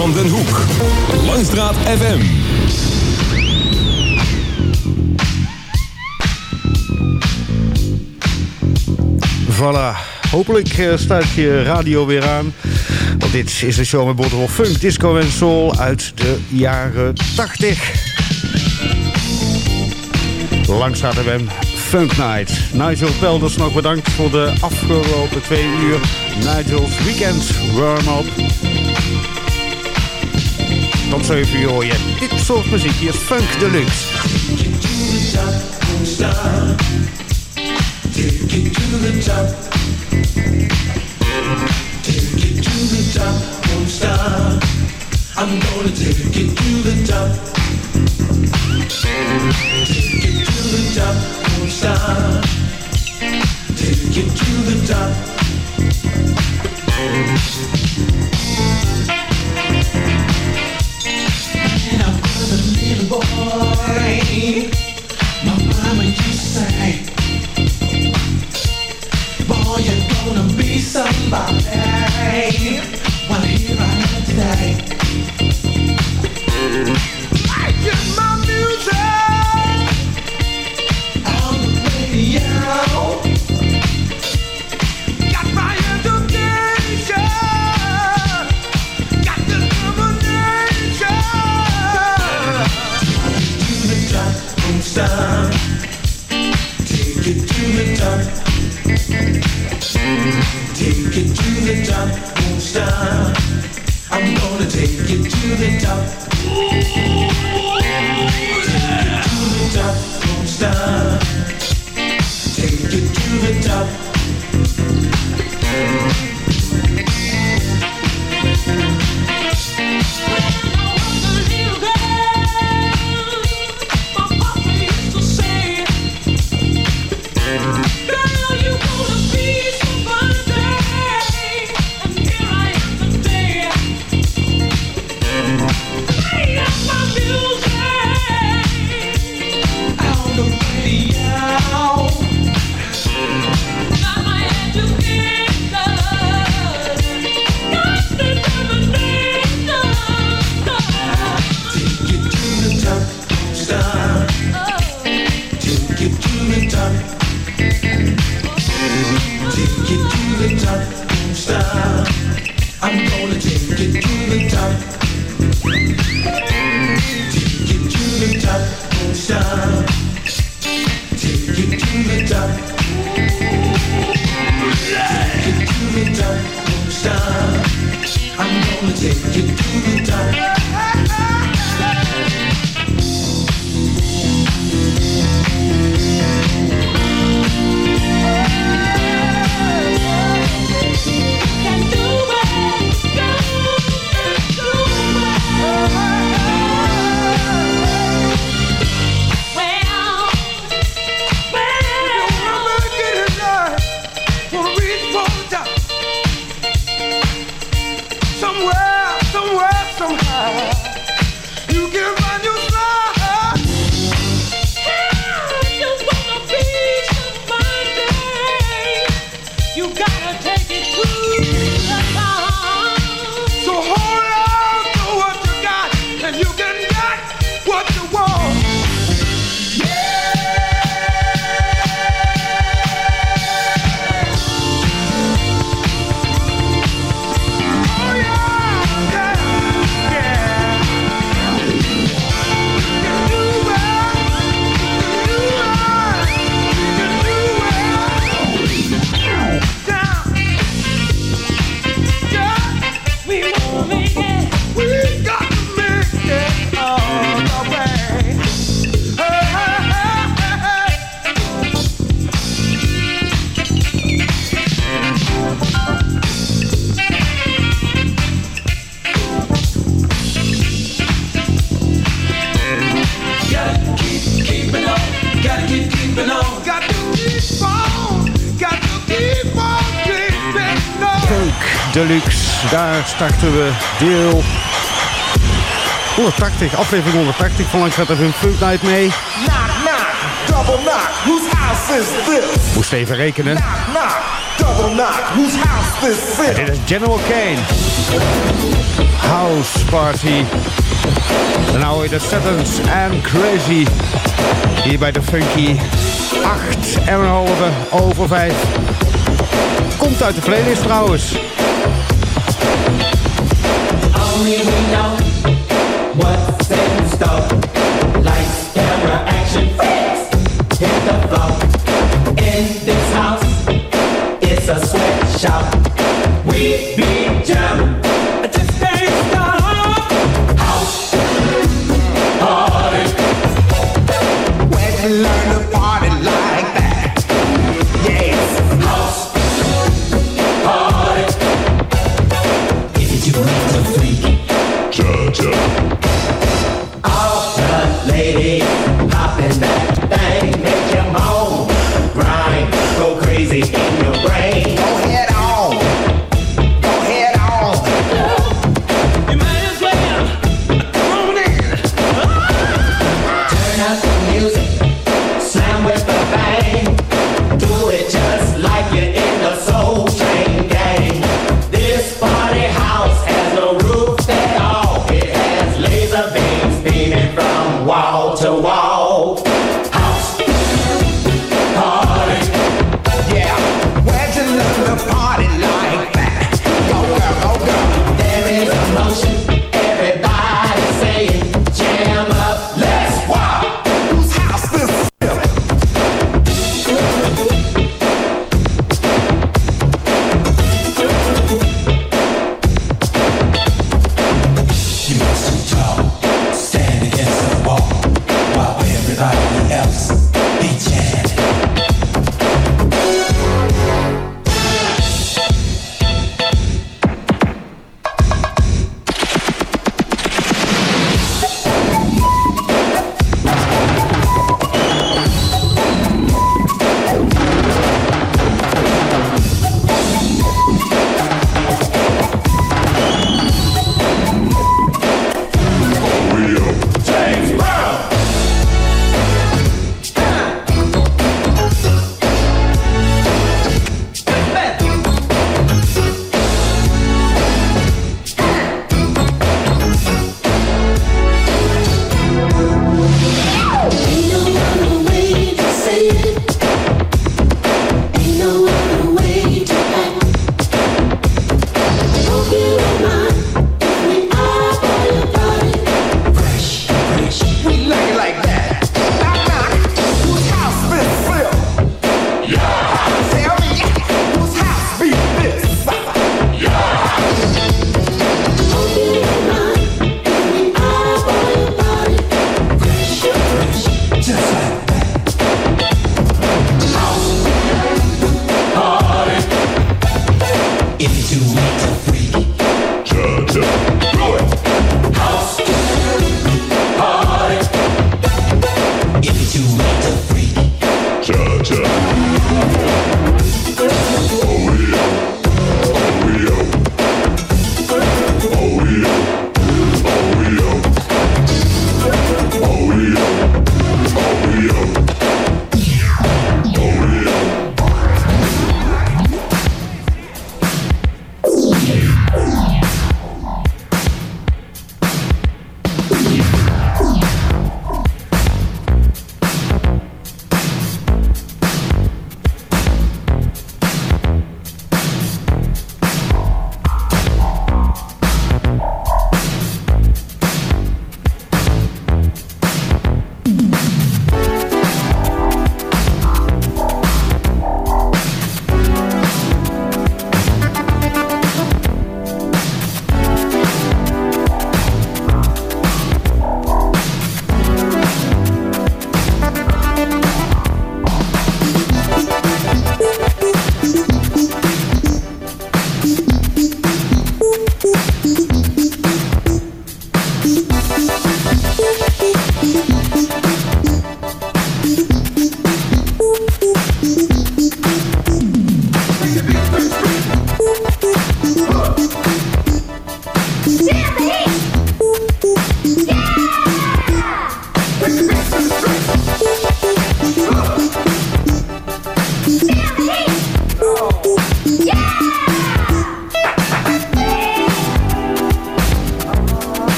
van Den Hoek. Langstraat FM. Voilà. Hopelijk uh, staat je radio weer aan. Want dit is een show met boterhol funk, disco en soul uit de jaren 80. Langstraat FM Funk Night. Nigel Pelders nog bedankt voor de afgelopen twee uur. Nigel's Weekend Warm-up. Tot 7 uur hoor je dit soort muziek. Hier Funk Deluxe. The top. Take it to the top, won't stop. I'm gonna take it to the top. Take to the top, won't stop. Take it to the top. me. starten we deel 180, aflevering 180 van Langstraat even Funk Night mee. Knock, knock, double knock, whose house is this? Moest even rekenen. Knock, knock, double knock, whose house is this? Dit is General Kane. House Party. En nou de Settons and Crazy. Hier bij de Funky. 8 en een halve over 5. Komt uit de playlist trouwens. only we know what's in store. Lights, camera, action, hit the floor. In this house, it's a sweatshop.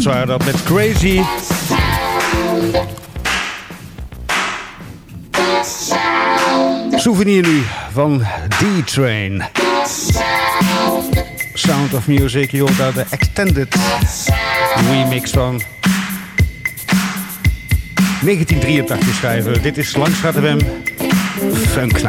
Suttons waren dat met Crazy. Souvenir nu van D-Train. Sound of Music, je hoort daar de extended remix van 1983 schrijven. Dit is Langstraat FM Funk.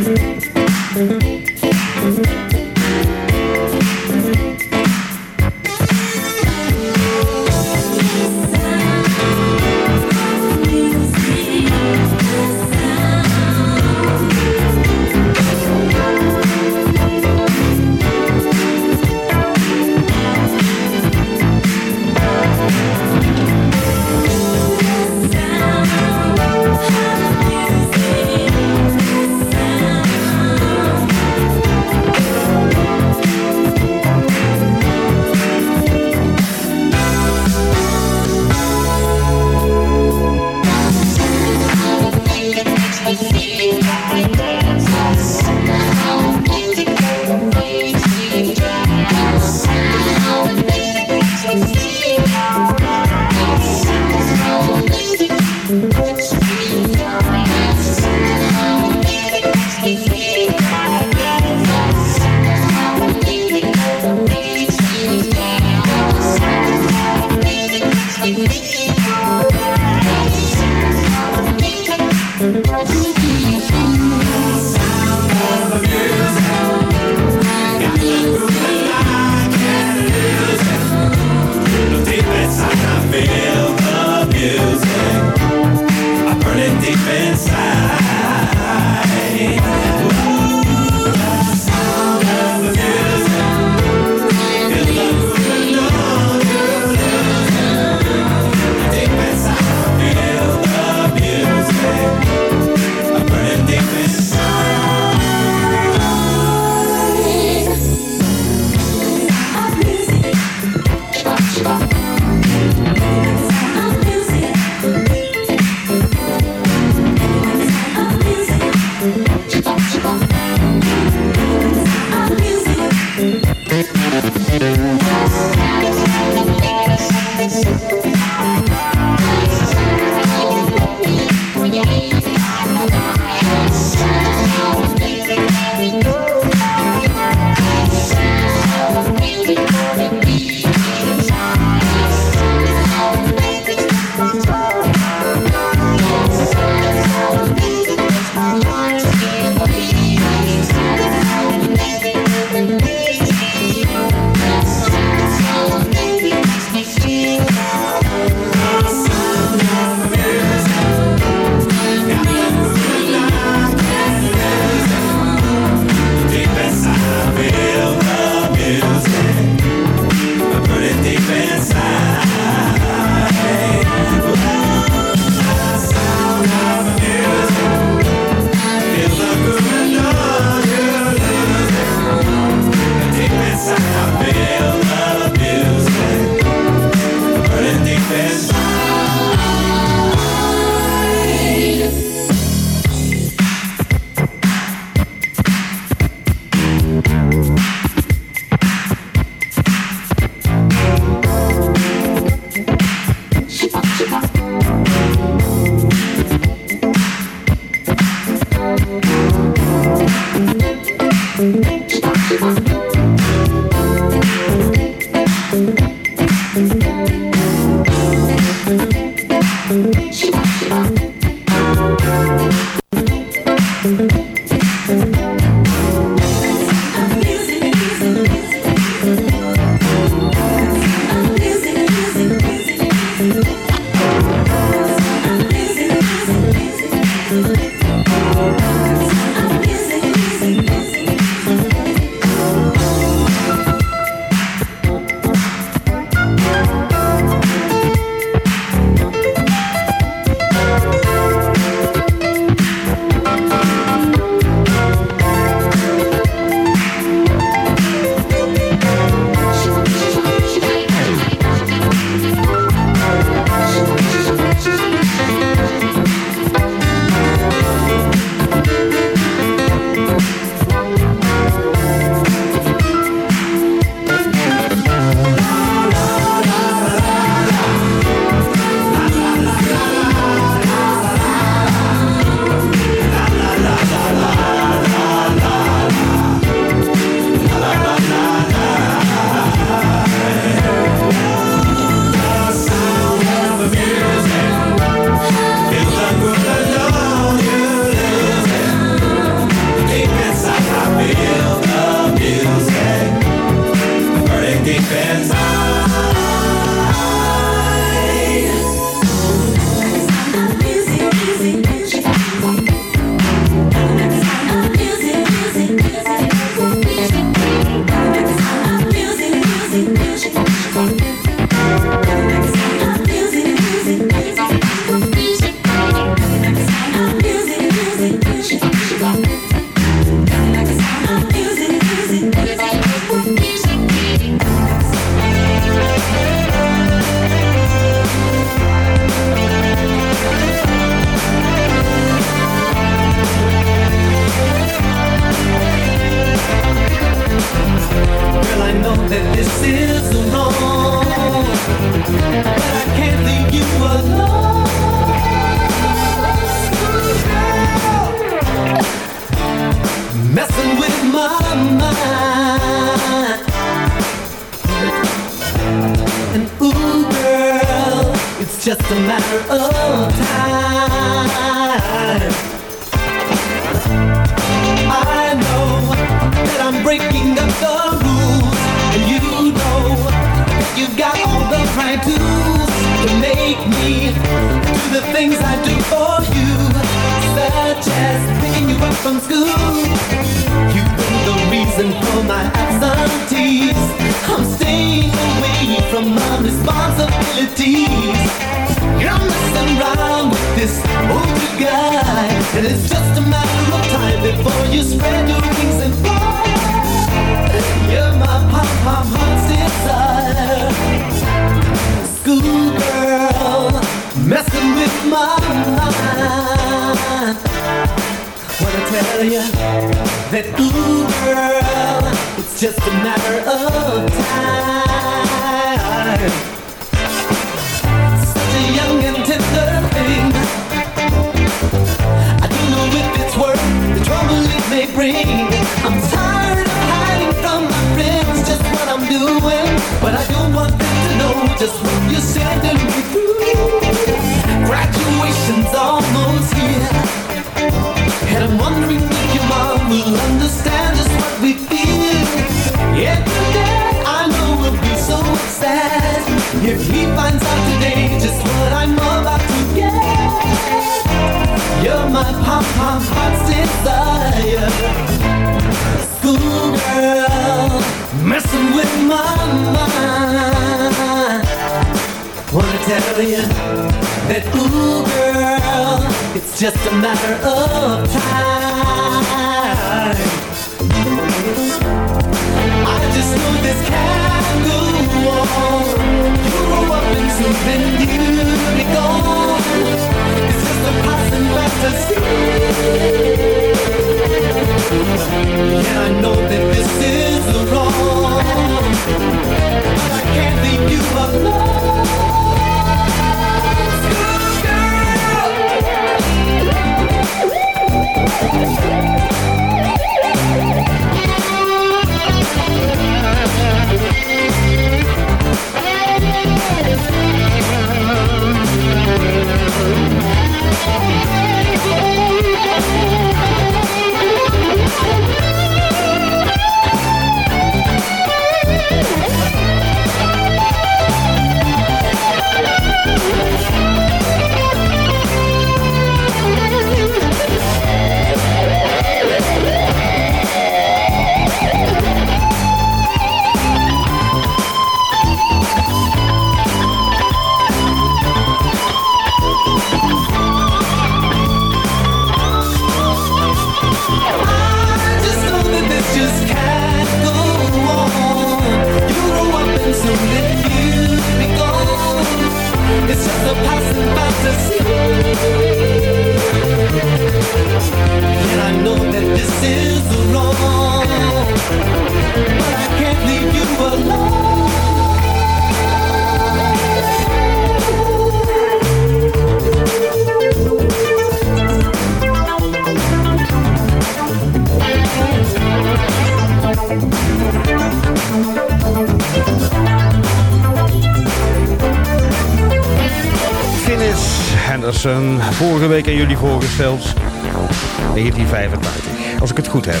1985, als ik het goed heb.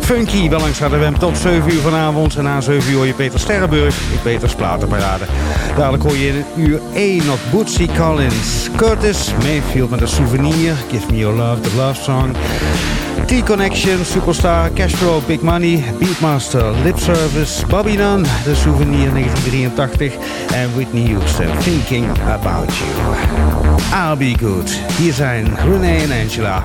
Funky, wel langs de WEM tot 7 uur vanavond. En na 7 uur hoor je Peter Sterrenburg in Peters Platenparade. Dadelijk hoor je in uur 1 nog Bootsy Collins. Curtis Mayfield met een souvenir. Give me your love, the love song. T-Connection, Superstar, Cashflow, Big Money, Beatmaster, Lip Service, Bobby Nunn, The Souvenir 1983 en Whitney Houston, Thinking About You. I'll Be Good. Hier zijn Renee en Angela.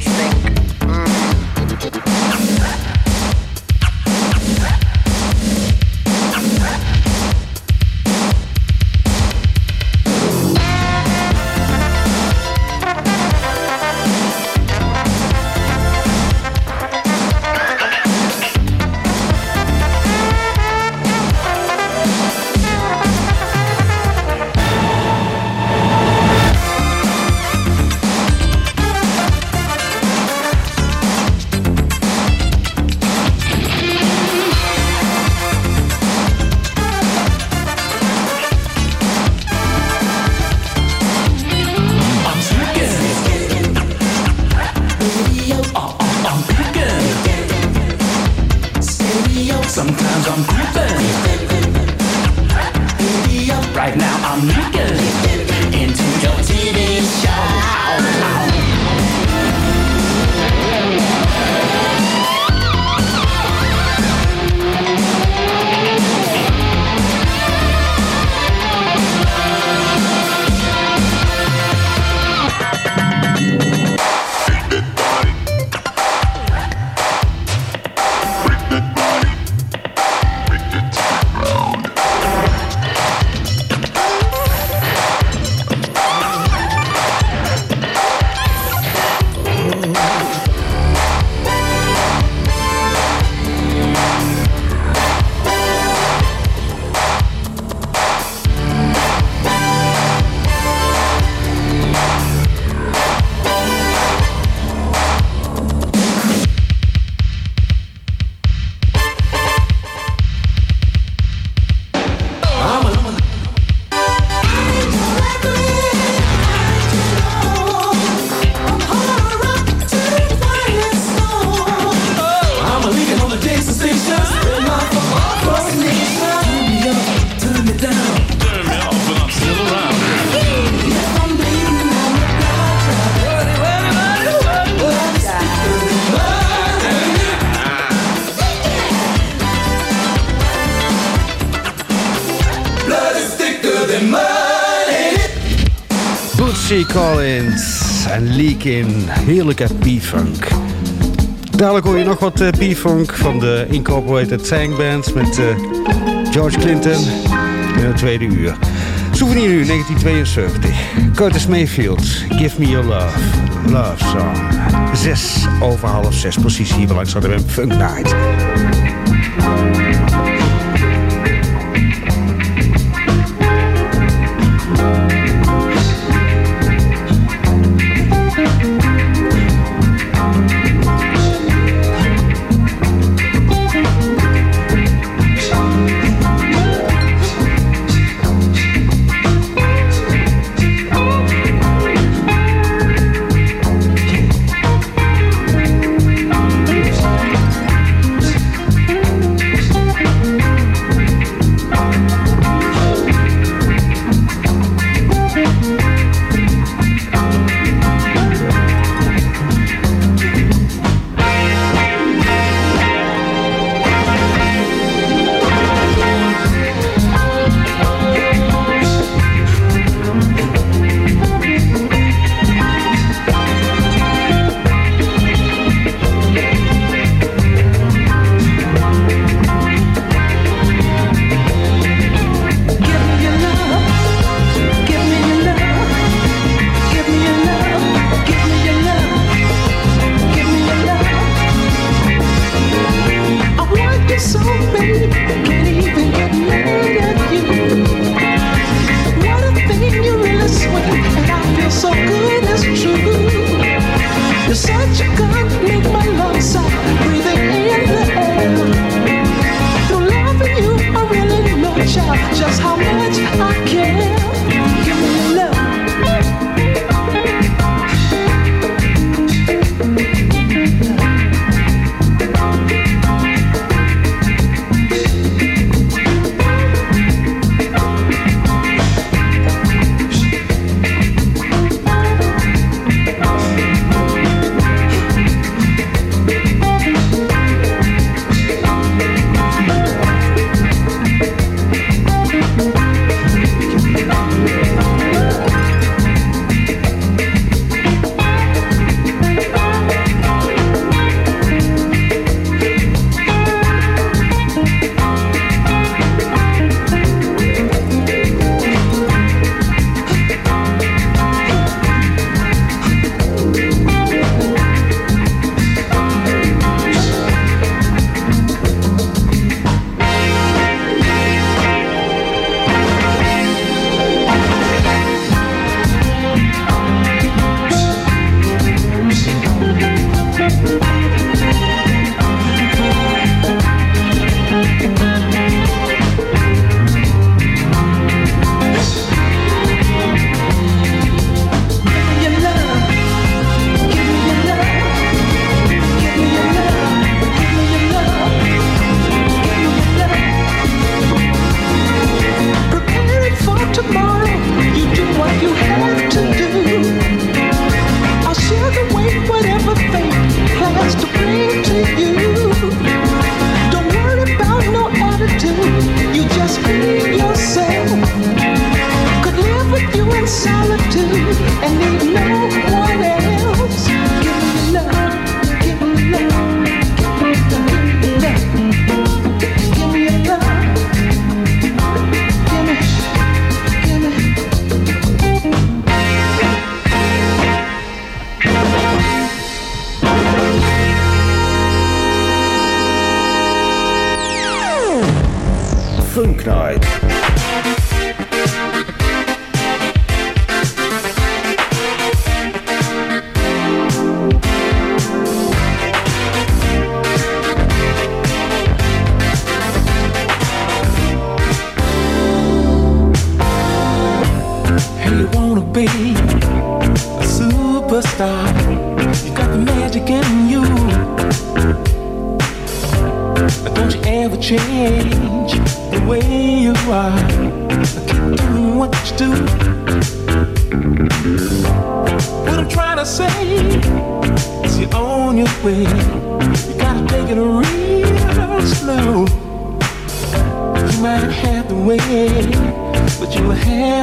think. Leakin. Heerlijke P-funk. Dadelijk hoor je nog wat eh, P-funk van de Incorporated Tank Band met eh, George Clinton in het tweede uur. Souvenir uur 1972. Curtis Mayfield, Give Me Your Love. Love Song. Zes over half zes, precies hier bij Funk Night.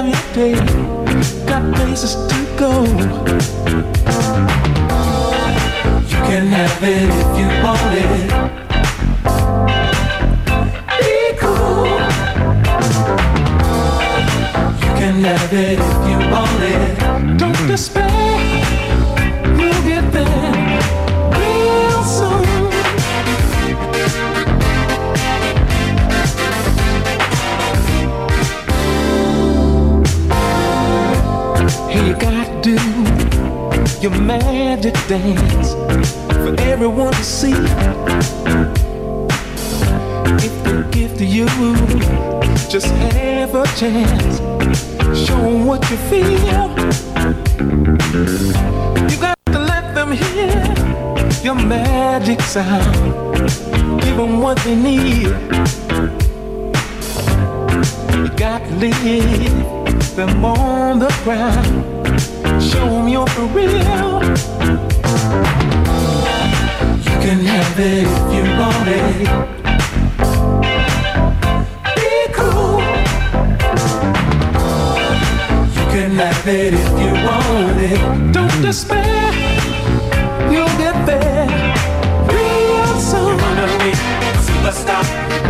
Your day. Got places to go. You can have it if you want it. Be cool. You can have it if you want it. Don't despair. Magic dance for everyone to see. If they give to you, just have a chance. Show 'em what you feel. You got to let them hear your magic sound. Give 'em what they need. You got to leave them on the ground. Show 'em you're for real. You can have it if you want it. Be cool. You can have it if you want it. Don't despair. You'll get there real soon. You wanna be a superstar.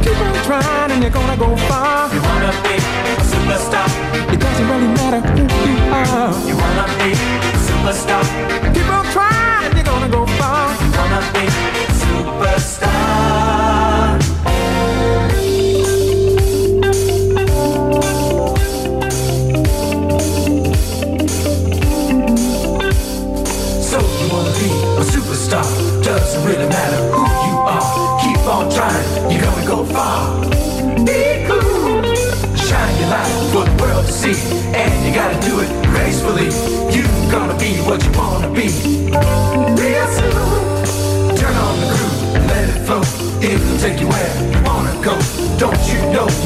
Keep on trying and you're gonna go far. You wanna be a superstar. It doesn't really matter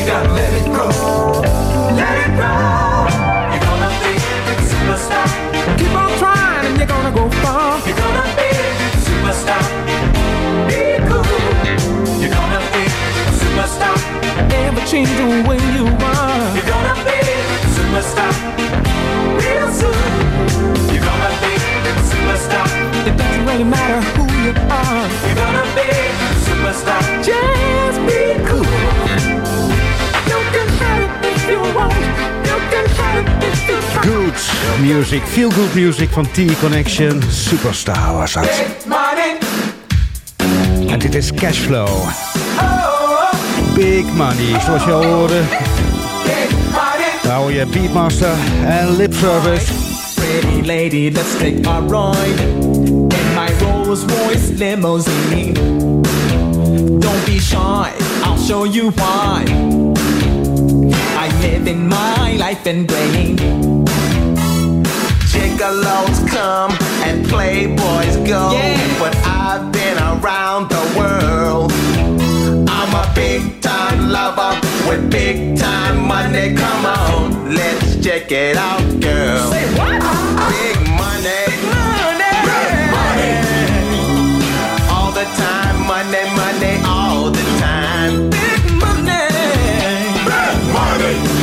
you gotta let it grow? Let it grow. You're gonna be a superstar. Keep on trying and you're gonna go far. You're gonna be a superstar. Be cool. You're gonna be a superstar. Never change the way you are. You're gonna be a superstar. Real soon. You're gonna be a superstar. It doesn't really matter who you are. You're gonna be a superstar. Good music, feel good music van T-Connection. Superstar was dat. En dit is Cashflow. Big money, zoals je al hoorde. hoor je Beatmaster en Lip Service. Pretty lady, let's take a ride in my Rolls Royce limousine. Don't be shy, I'll show you why. I live in my life in vain. Gigolos come and playboys go. Yeah. But I've been around the world. I'm a big time lover with big time money. Come on, let's check it out, girl. Say what? Big money. Money. Big money. All the time, money, money, all the time. Big money. Big money.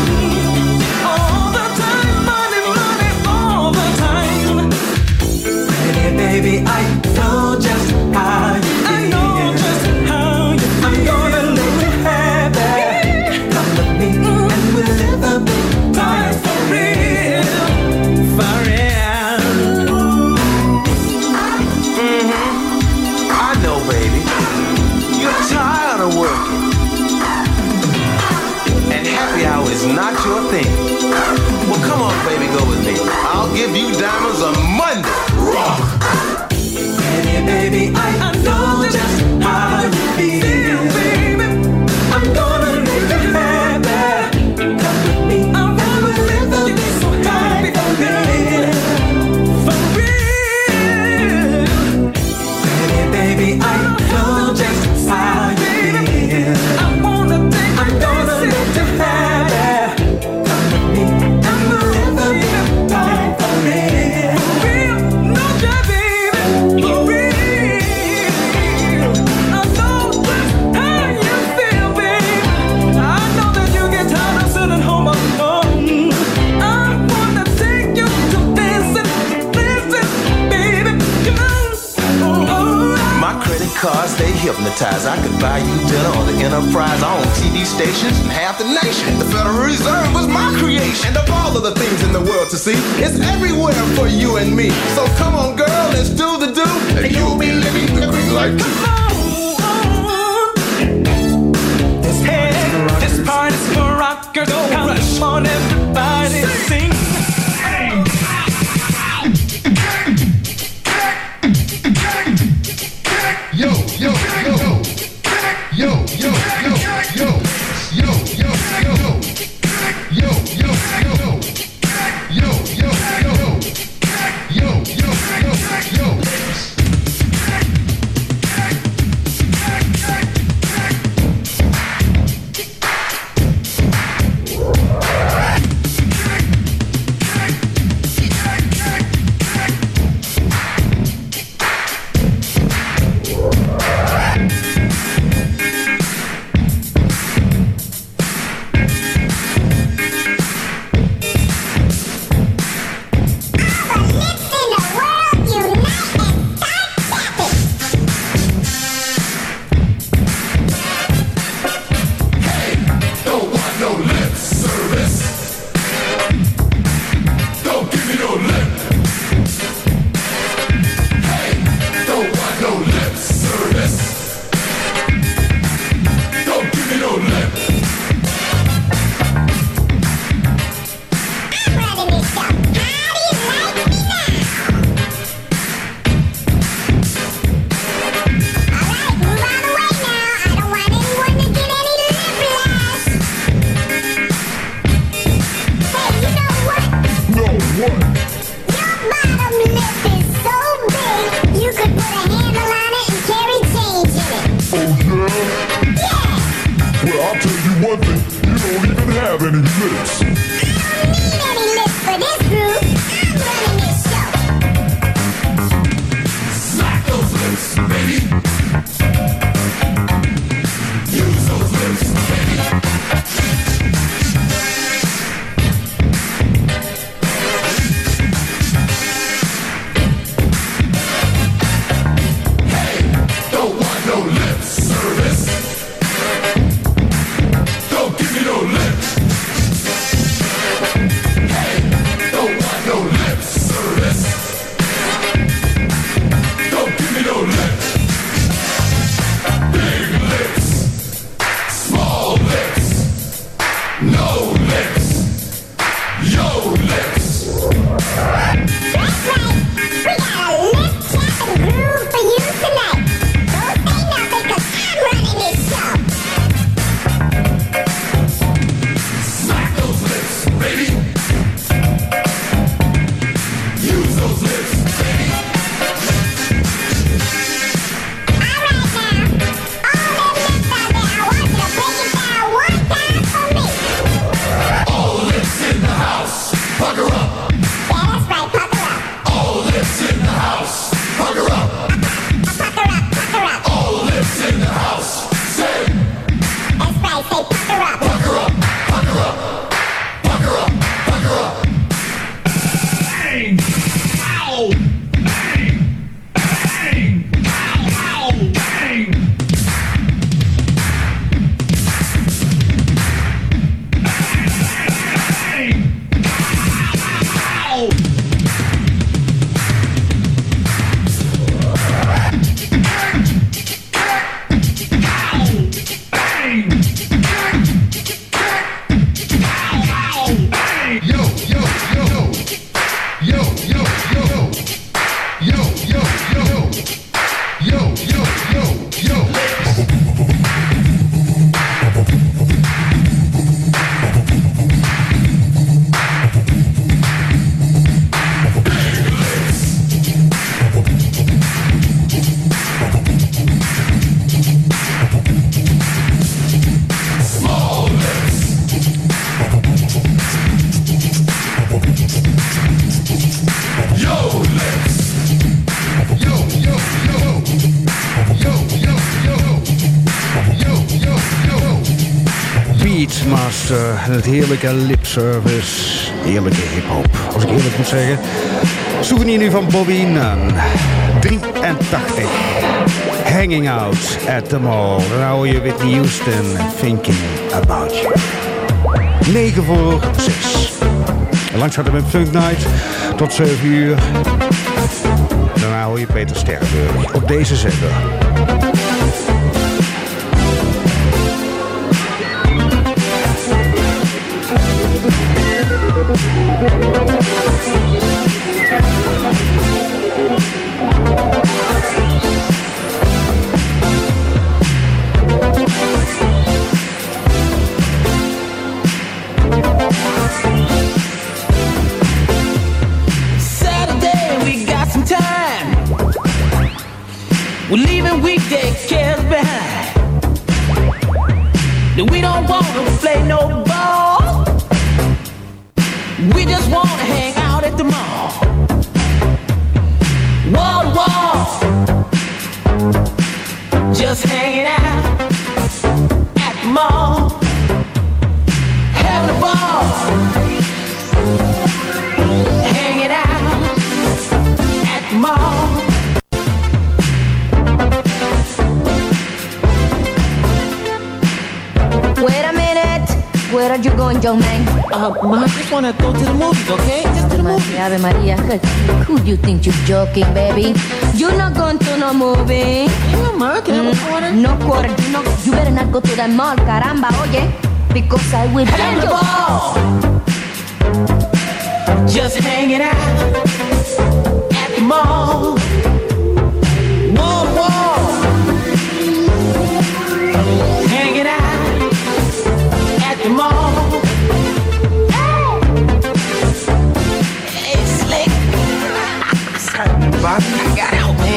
Baby, I ties. I could buy you dinner on the Enterprise. I own TV stations and half the nation. The Federal Reserve was my creation. And of all of the things in the world to see, it's everywhere for you and me. So come on, girl, let's do the do. And, and you'll be living the green life too. This party's for rockers. Go Come rush. on, everybody, sing. sing. het heerlijke lipservice. Heerlijke hip-hop, als ik eerlijk moet zeggen. Souvenir nu van Bobby Nunn. 83. Hanging out at the mall. Dan je Whitney Houston. Thinking about you. 9 voor 6. Langs gaat het met Funk Night tot 7 uur. Daarna hoor je Peter Sterrenburg op deze zender. Where are you going, young man? Uh, Ma, I just want to go to the movies, okay? Just to the movies. Ave Maria, who do you think you're joking, baby? You're not going to no movie. Yeah, Ma, can I have a quarter? No quarter. You know, you better not go to that mall, caramba, oye. Because I will Hang bang the ball. Just hanging out at the mall. Wall to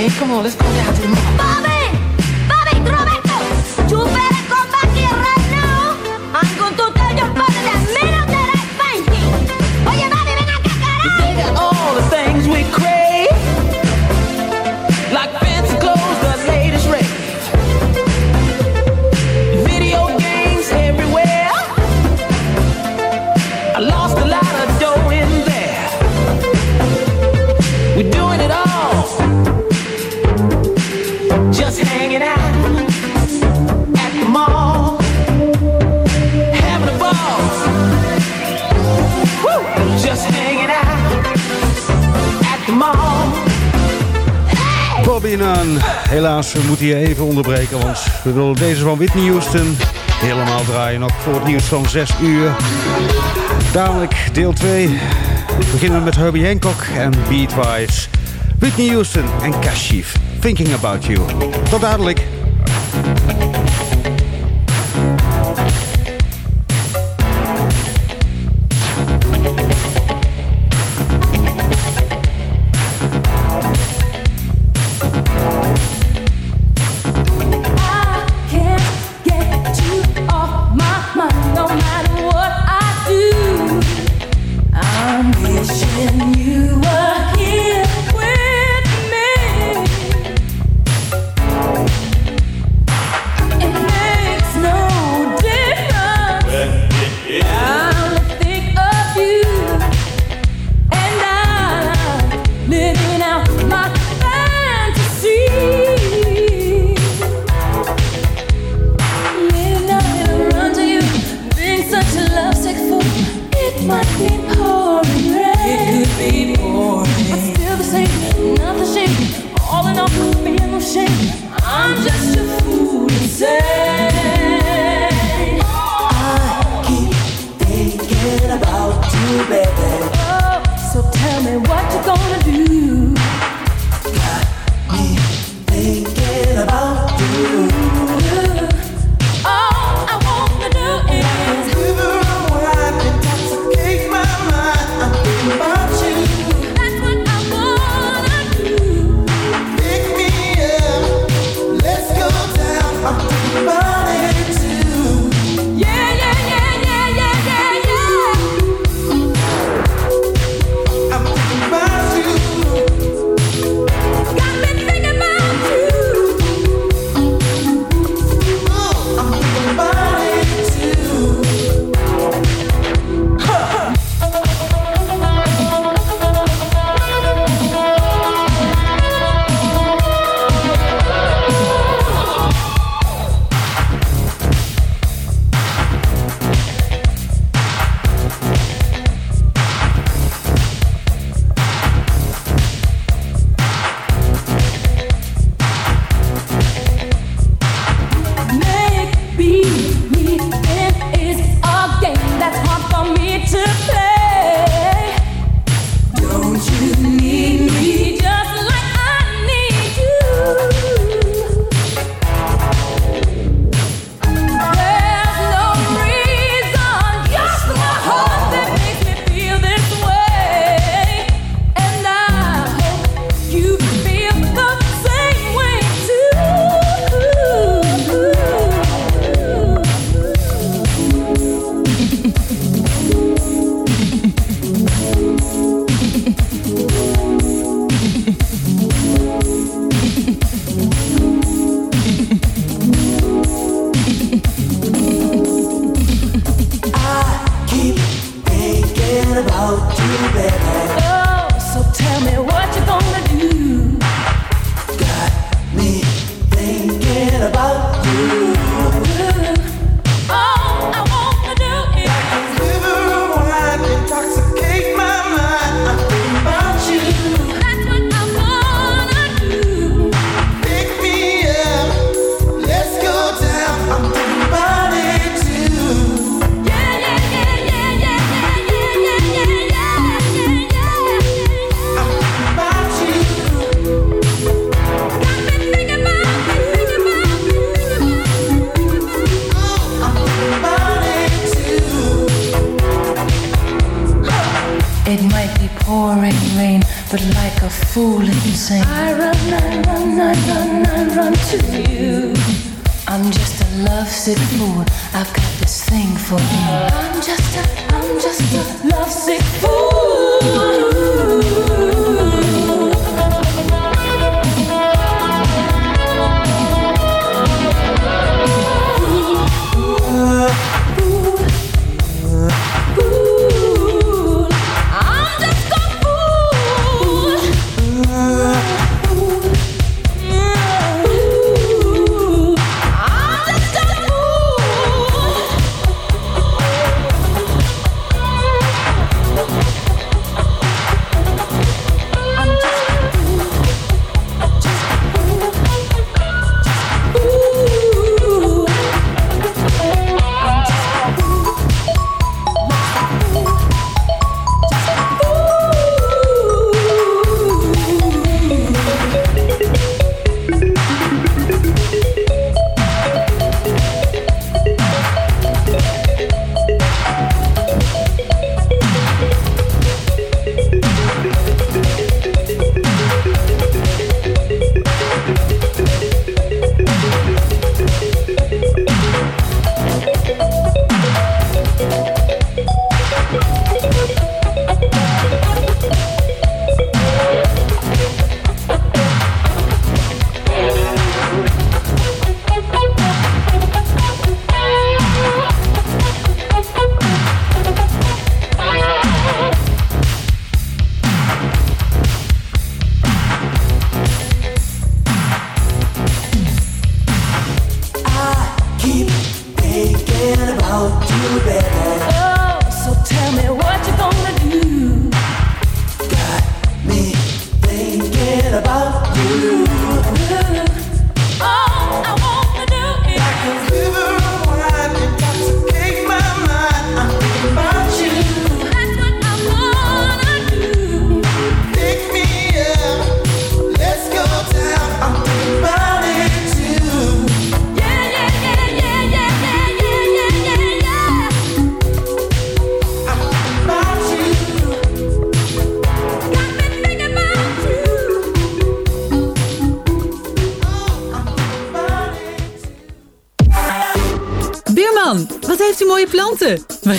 Come on, let's go down to the mall. Nunn. Helaas, we moeten hier even onderbreken, want we willen deze van Whitney Houston helemaal draaien. Nog voor het nieuws van 6 uur. Dadelijk deel 2. Beginnen we met Herbie Hancock en Beatwise. Whitney Houston en Kashif. Thinking About You. Tot dadelijk.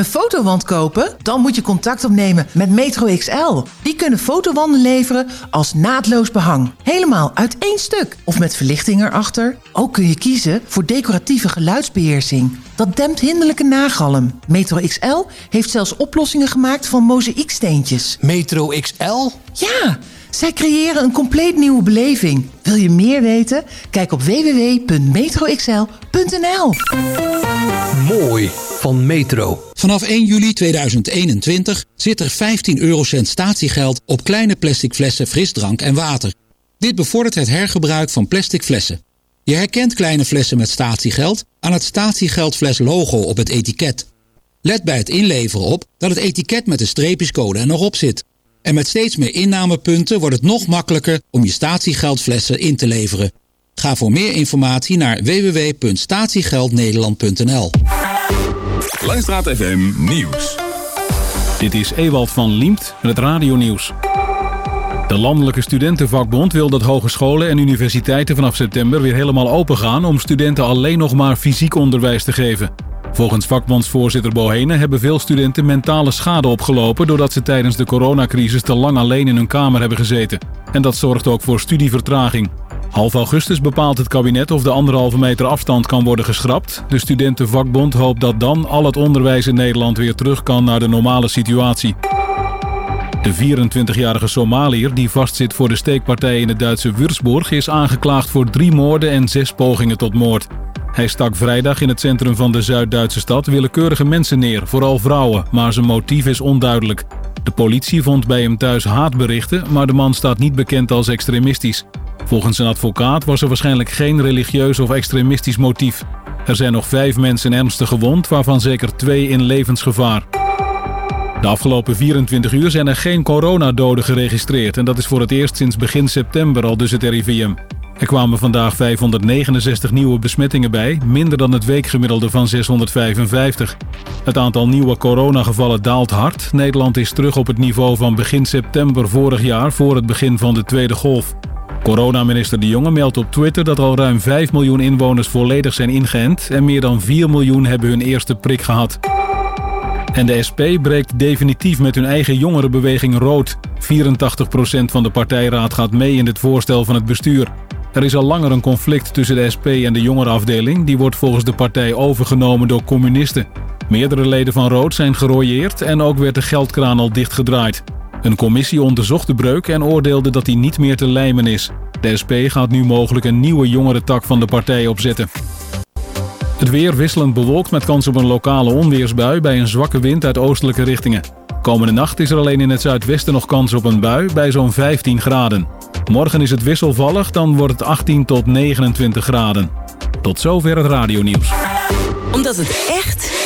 Een fotowand kopen? Dan moet je contact opnemen met Metro XL. Die kunnen fotowanden leveren als naadloos behang. Helemaal uit één stuk. Of met verlichting erachter. Ook kun je kiezen voor decoratieve geluidsbeheersing. Dat dempt hinderlijke nagalm. Metro XL heeft zelfs oplossingen gemaakt van mozaïeksteentjes. Metro XL? Ja, zij creëren een compleet nieuwe beleving. Wil je meer weten? Kijk op www.metroxl.nl. Mooi van Metro. Vanaf 1 juli 2021 zit er 15 eurocent statiegeld op kleine plastic flessen frisdrank en water. Dit bevordert het hergebruik van plastic flessen. Je herkent kleine flessen met statiegeld aan het statiegeldfles logo op het etiket. Let bij het inleveren op dat het etiket met de streepjescode er nog op zit. En met steeds meer innamepunten wordt het nog makkelijker om je statiegeldflessen in te leveren. Ga voor meer informatie naar www.statiegeldnederland.nl. Langstraat FM Nieuws. Dit is Ewald van Liemt met het radionieuws. De Landelijke Studentenvakbond wil dat hogescholen en universiteiten vanaf september weer helemaal open gaan om studenten alleen nog maar fysiek onderwijs te geven. Volgens vakbondsvoorzitter Bohene hebben veel studenten mentale schade opgelopen doordat ze tijdens de coronacrisis te lang alleen in hun kamer hebben gezeten. En dat zorgt ook voor studievertraging. Half augustus bepaalt het kabinet of de anderhalve meter afstand kan worden geschrapt. De studentenvakbond hoopt dat dan al het onderwijs in Nederland weer terug kan naar de normale situatie. De 24-jarige Somaliër die vastzit voor de steekpartij in het Duitse Würzburg is aangeklaagd voor drie moorden en zes pogingen tot moord. Hij stak vrijdag in het centrum van de Zuid-Duitse stad willekeurige mensen neer, vooral vrouwen, maar zijn motief is onduidelijk. De politie vond bij hem thuis haatberichten, maar de man staat niet bekend als extremistisch. Volgens een advocaat was er waarschijnlijk geen religieus of extremistisch motief. Er zijn nog vijf mensen ernstig gewond, waarvan zeker twee in levensgevaar. De afgelopen 24 uur zijn er geen coronadoden geregistreerd en dat is voor het eerst sinds begin september al dus het RIVM. Er kwamen vandaag 569 nieuwe besmettingen bij, minder dan het weekgemiddelde van 655. Het aantal nieuwe coronagevallen daalt hard. Nederland is terug op het niveau van begin september vorig jaar voor het begin van de tweede golf. Coronaminister De Jonge meldt op Twitter dat al ruim 5 miljoen inwoners volledig zijn ingeënt en meer dan 4 miljoen hebben hun eerste prik gehad. En de SP breekt definitief met hun eigen jongerenbeweging rood. 84% van de partijraad gaat mee in het voorstel van het bestuur. Er is al langer een conflict tussen de SP en de jongerenafdeling. Die wordt volgens de partij overgenomen door communisten. Meerdere leden van Rood zijn gerooieerd en ook werd de geldkraan al dichtgedraaid. Een commissie onderzocht de breuk en oordeelde dat die niet meer te lijmen is. De SP gaat nu mogelijk een nieuwe jongerentak van de partij opzetten. Het weer wisselend bewolkt met kans op een lokale onweersbui bij een zwakke wind uit oostelijke richtingen. Komende nacht is er alleen in het zuidwesten nog kans op een bui bij zo'n 15 graden. Morgen is het wisselvallig, dan wordt het 18 tot 29 graden. Tot zover het radionieuws. Omdat het echt,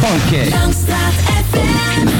Funky. Langstraat FM.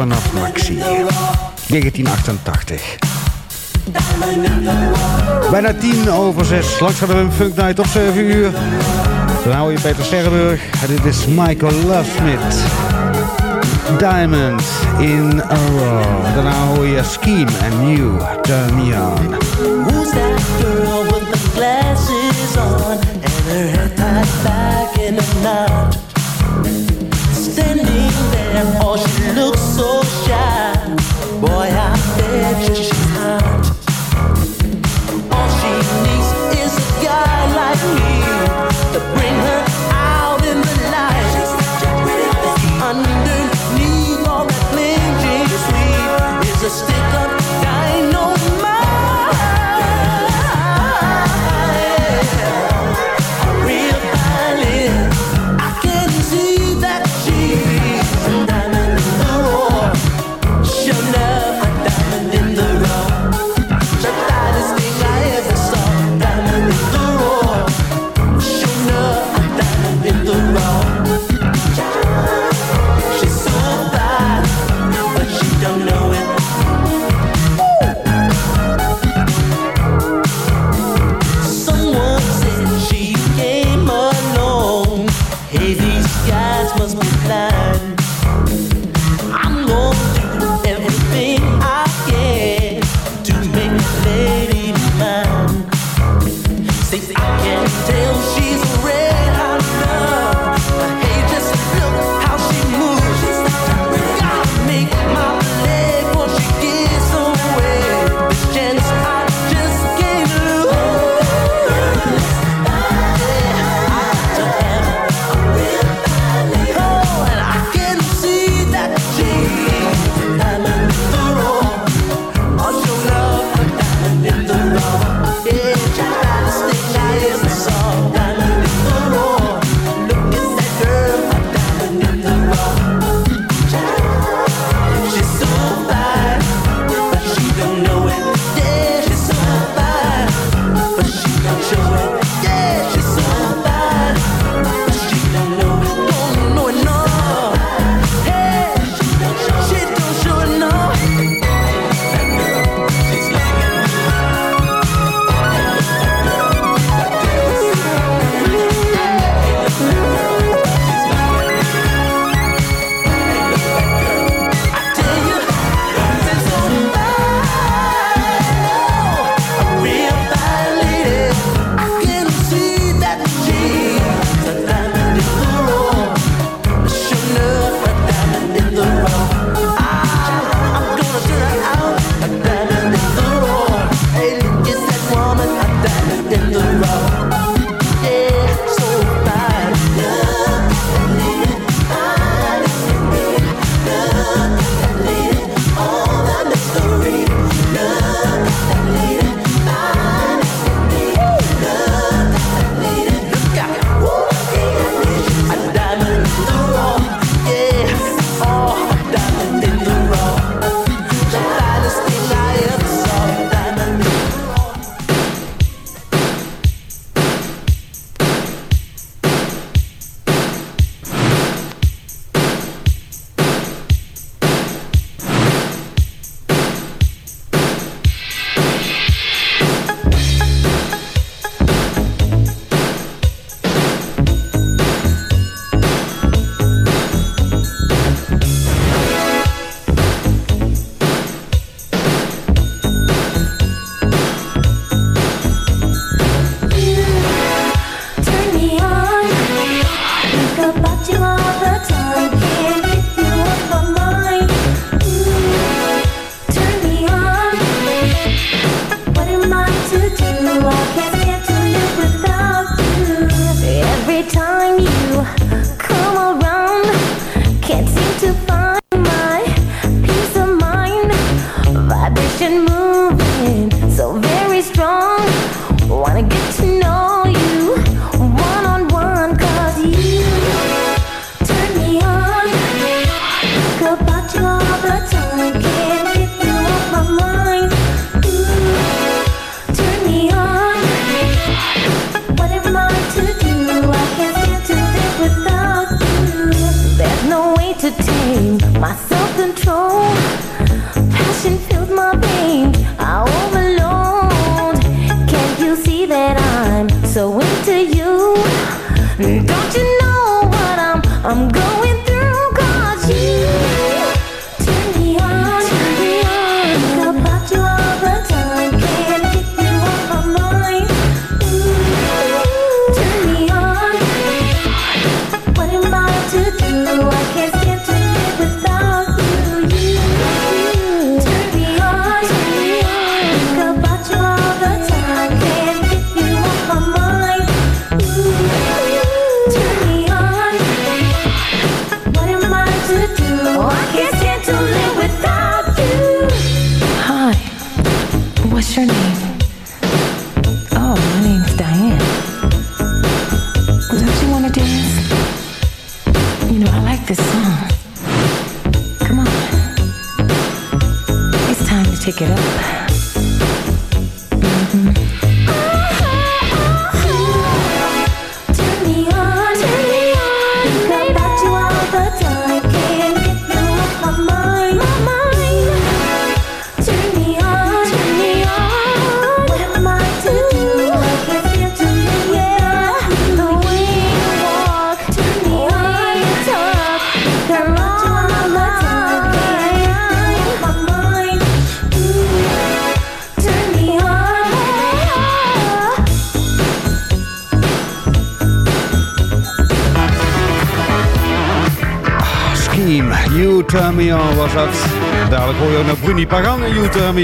Vanaf Maxi. 1988. Bijna 10 over 6. Langs hadden we een Funk Night op 7 uur. Dan hou je Peter Sterrenburg. En dit is Michael Lovesmith. Diamond in a Row. Daarna hoor je Scheme and You, Turn Me On. Who's that girl with the glasses on and back in a? Standing there, oh, she looks so shy.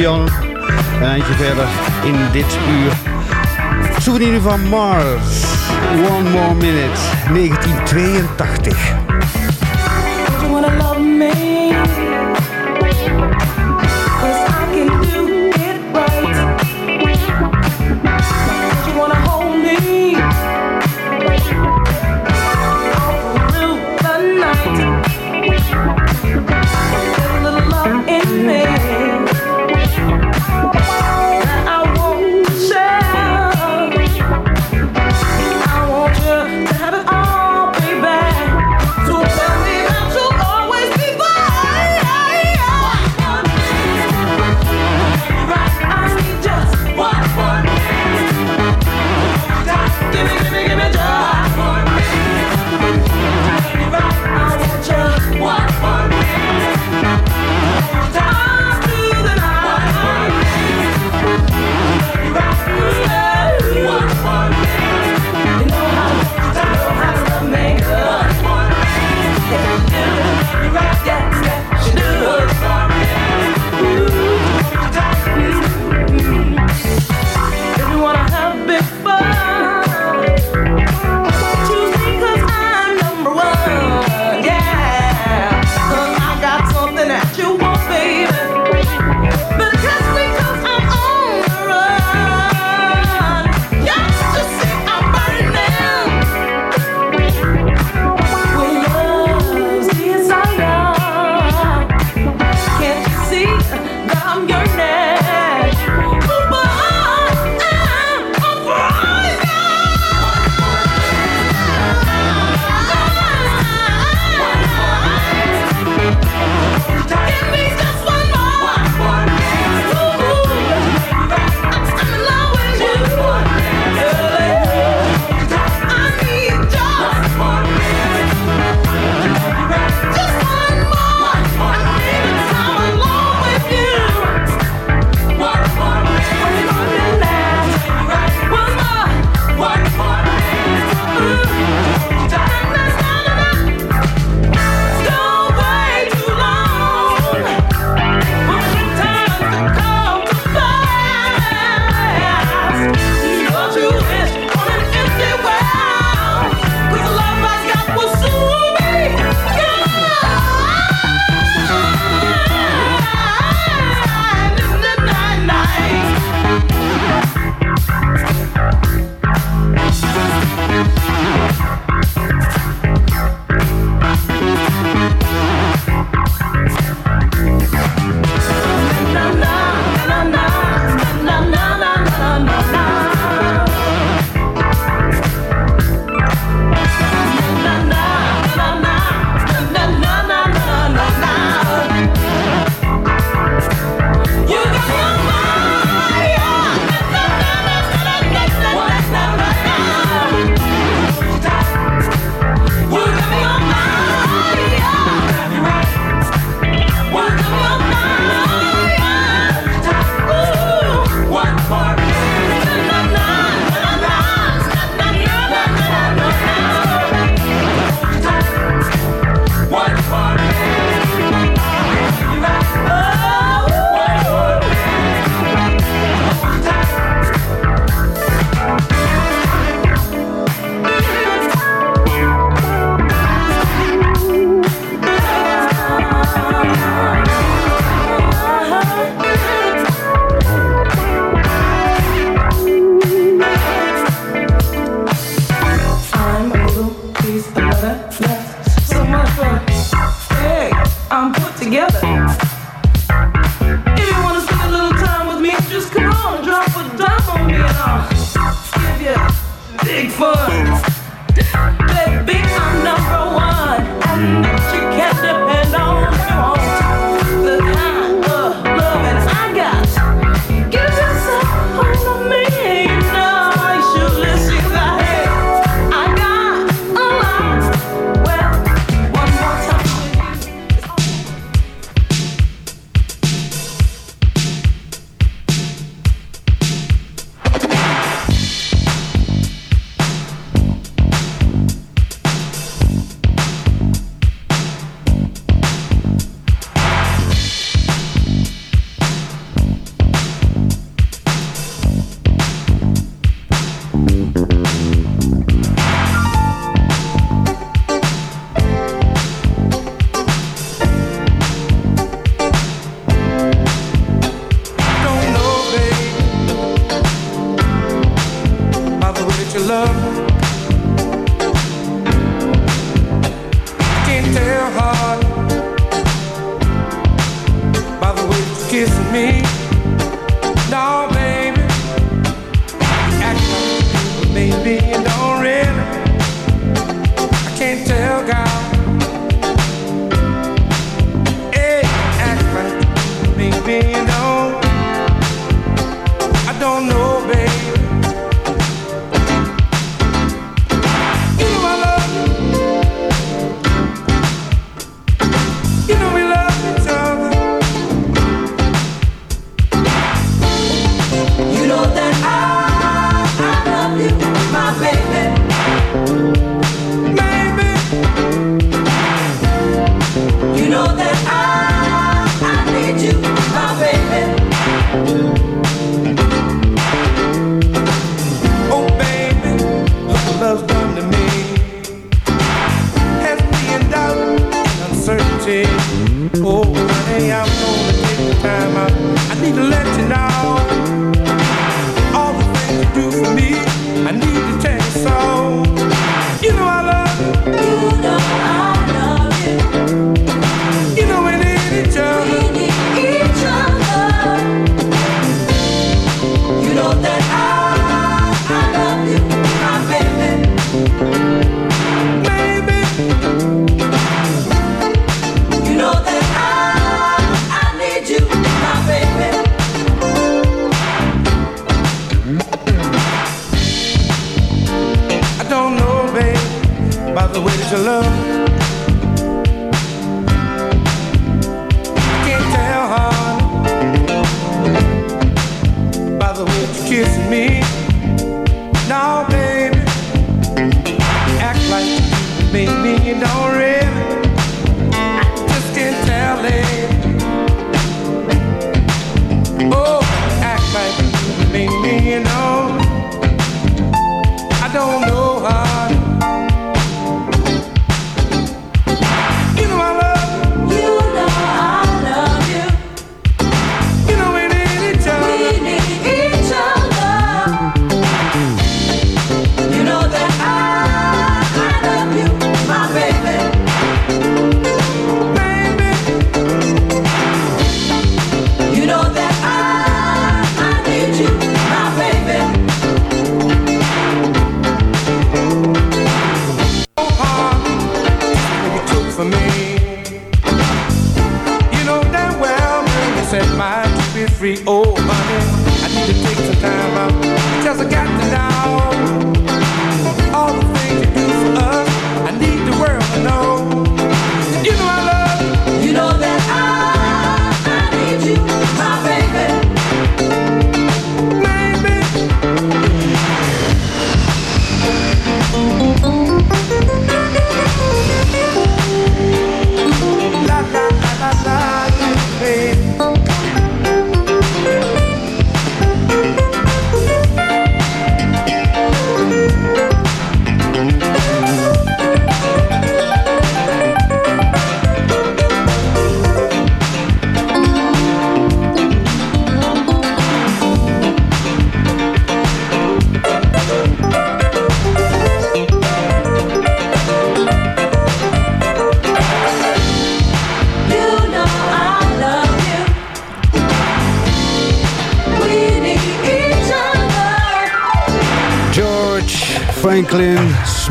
Een eindje verder in dit uur. Souvenir van Mars. One More Minute, 1982.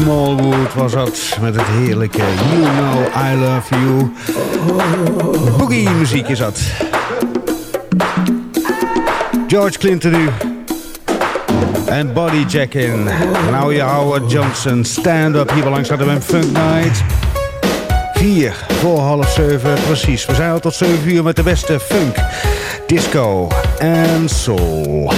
Smallwood was dat met het heerlijke You Know I Love You. Boogie muziekje zat. George Clinton nu. En Body Jackin. Nou je Howard Johnson. Stand up hier langs hadden we een Funk Night. 4 voor half 7 precies. We zijn al tot 7 uur met de beste funk, disco en soul.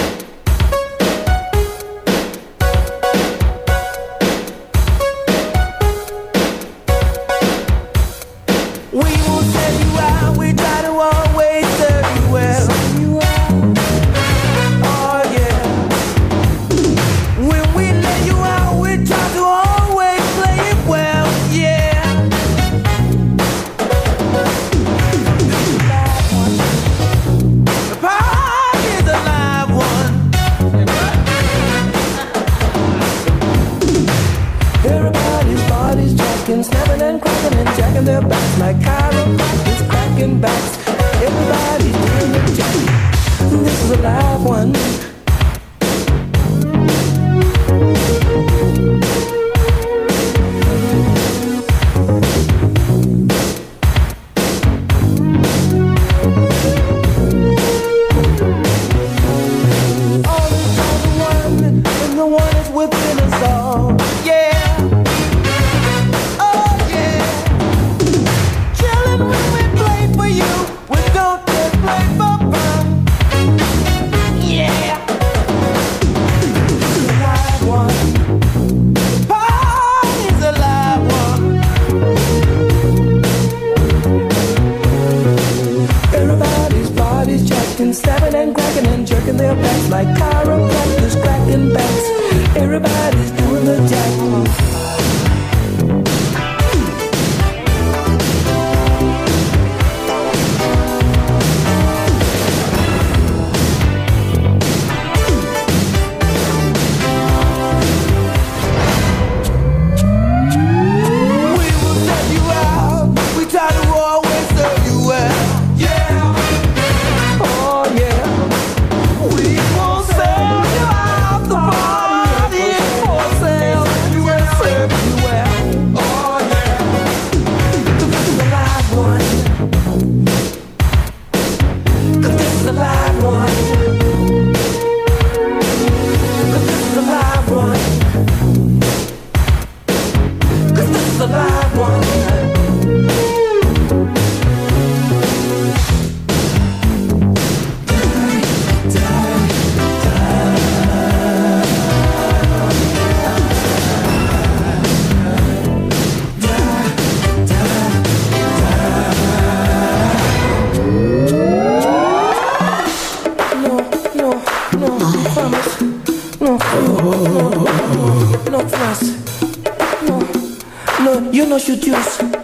introduce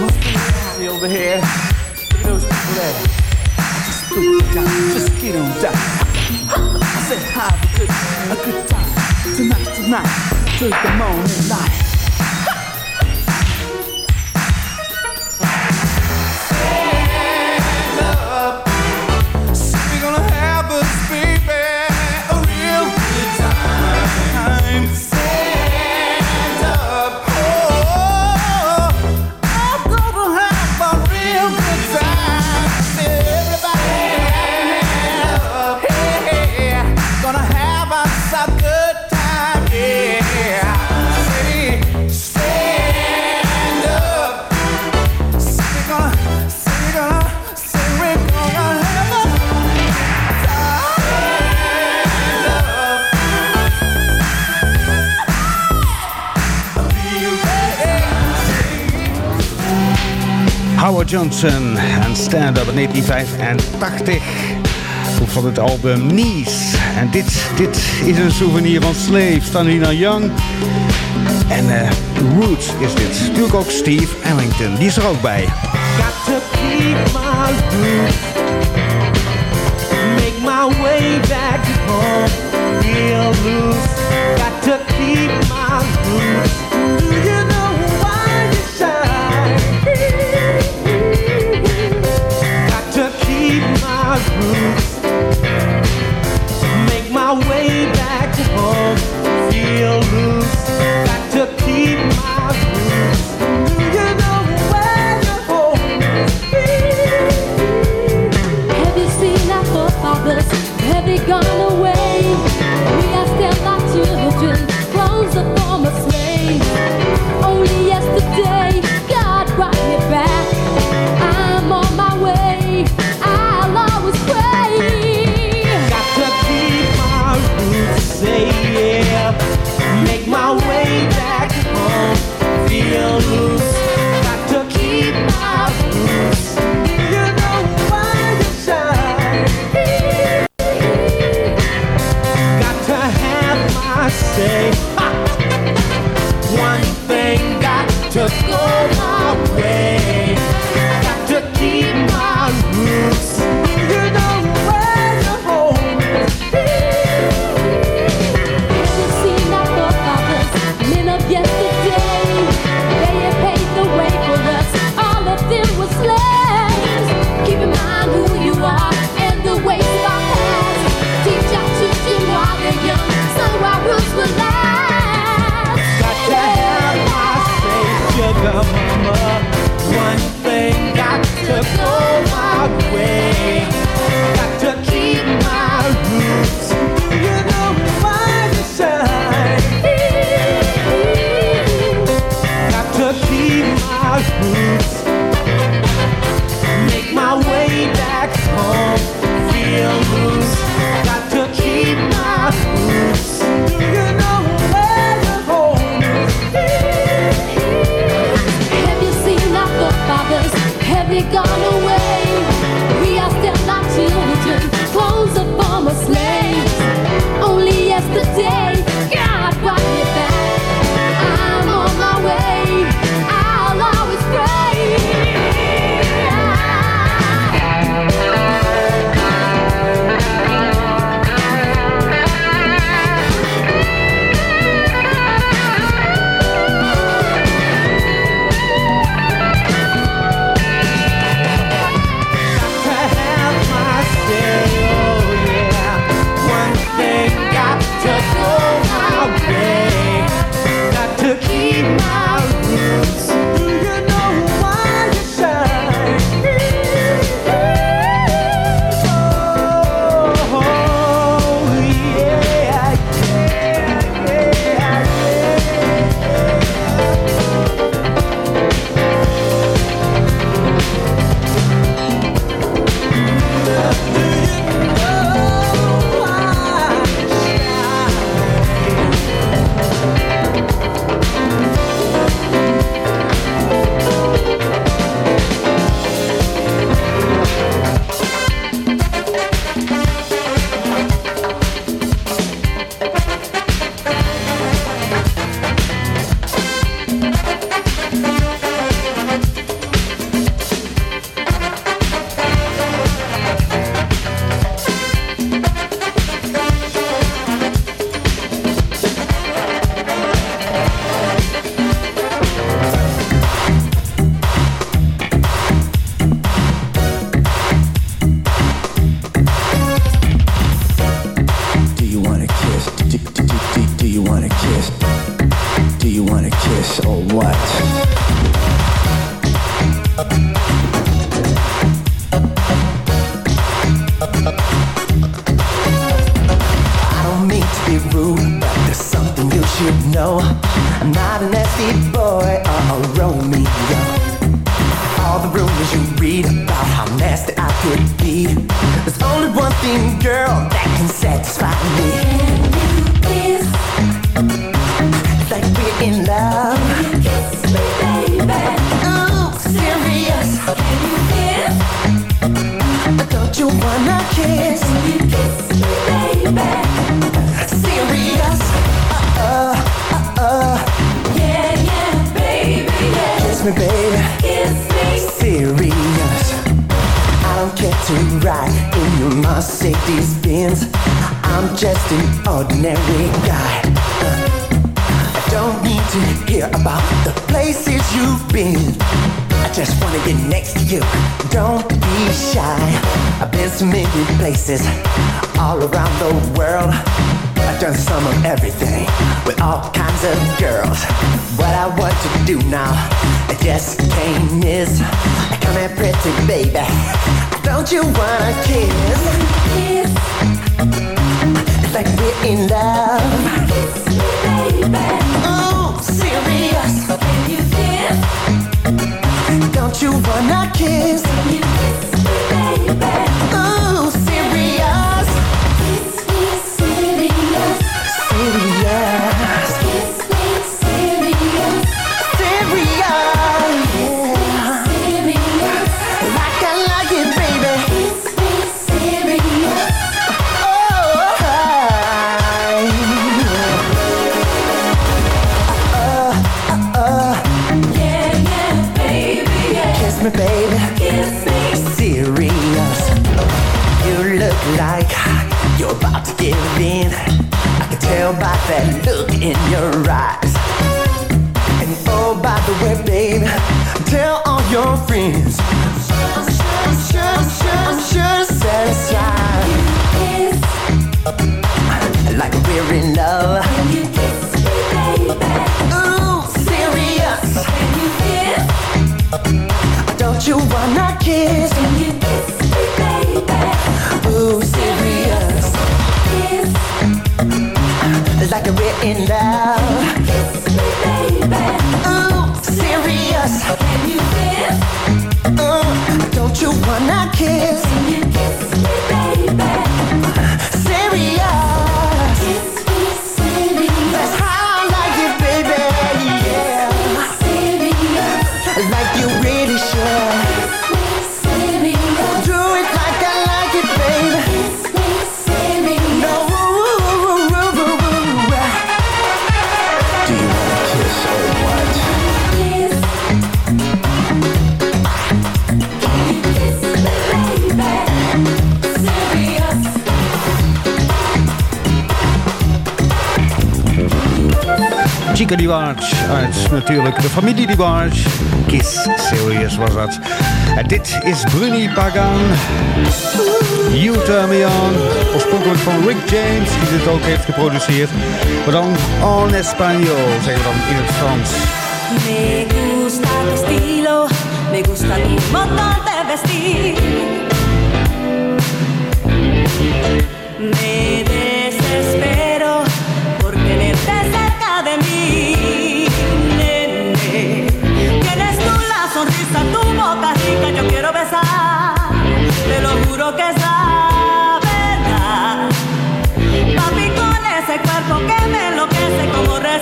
Must over here. Those people there. Just down, just down. I said have a good, a good time tonight, tonight, till the morning light. Johnson en Stand Up in 1985 van het album Nice. En dit, dit is een souvenir van Slave, Stanley Young. En eh, Roots is dit. Natuurlijk ook Steve Ellington, die is er ook bij. Got to keep my. Make my way back loose. Got to keep like you're about to give in. I can tell by that look in your eyes. And oh, by the way, babe, tell all your friends. I'm sure, I'm sure, I'm sure, I'm sure satisfied. Like we're in love. When you kiss me, baby. Ooh, serious. When you kiss. Don't you wanna kiss? When you kiss serious. Kiss. Like written. Kiss me, baby. Ooh, serious. Can you kiss? Don't you wanna kiss? Can you kiss me, baby? Monika Liwaerts. Uit natuurlijk de familie Liwaerts. Kiss Serious was dat. En dit is Bruni Pagan. You Turn Me On. Oorspronkelijk van Rick James, die dit ook heeft geproduceerd. Maar dan en español, zeggen we dan in het Frans. Me gusta tu estilo, me gusta tu.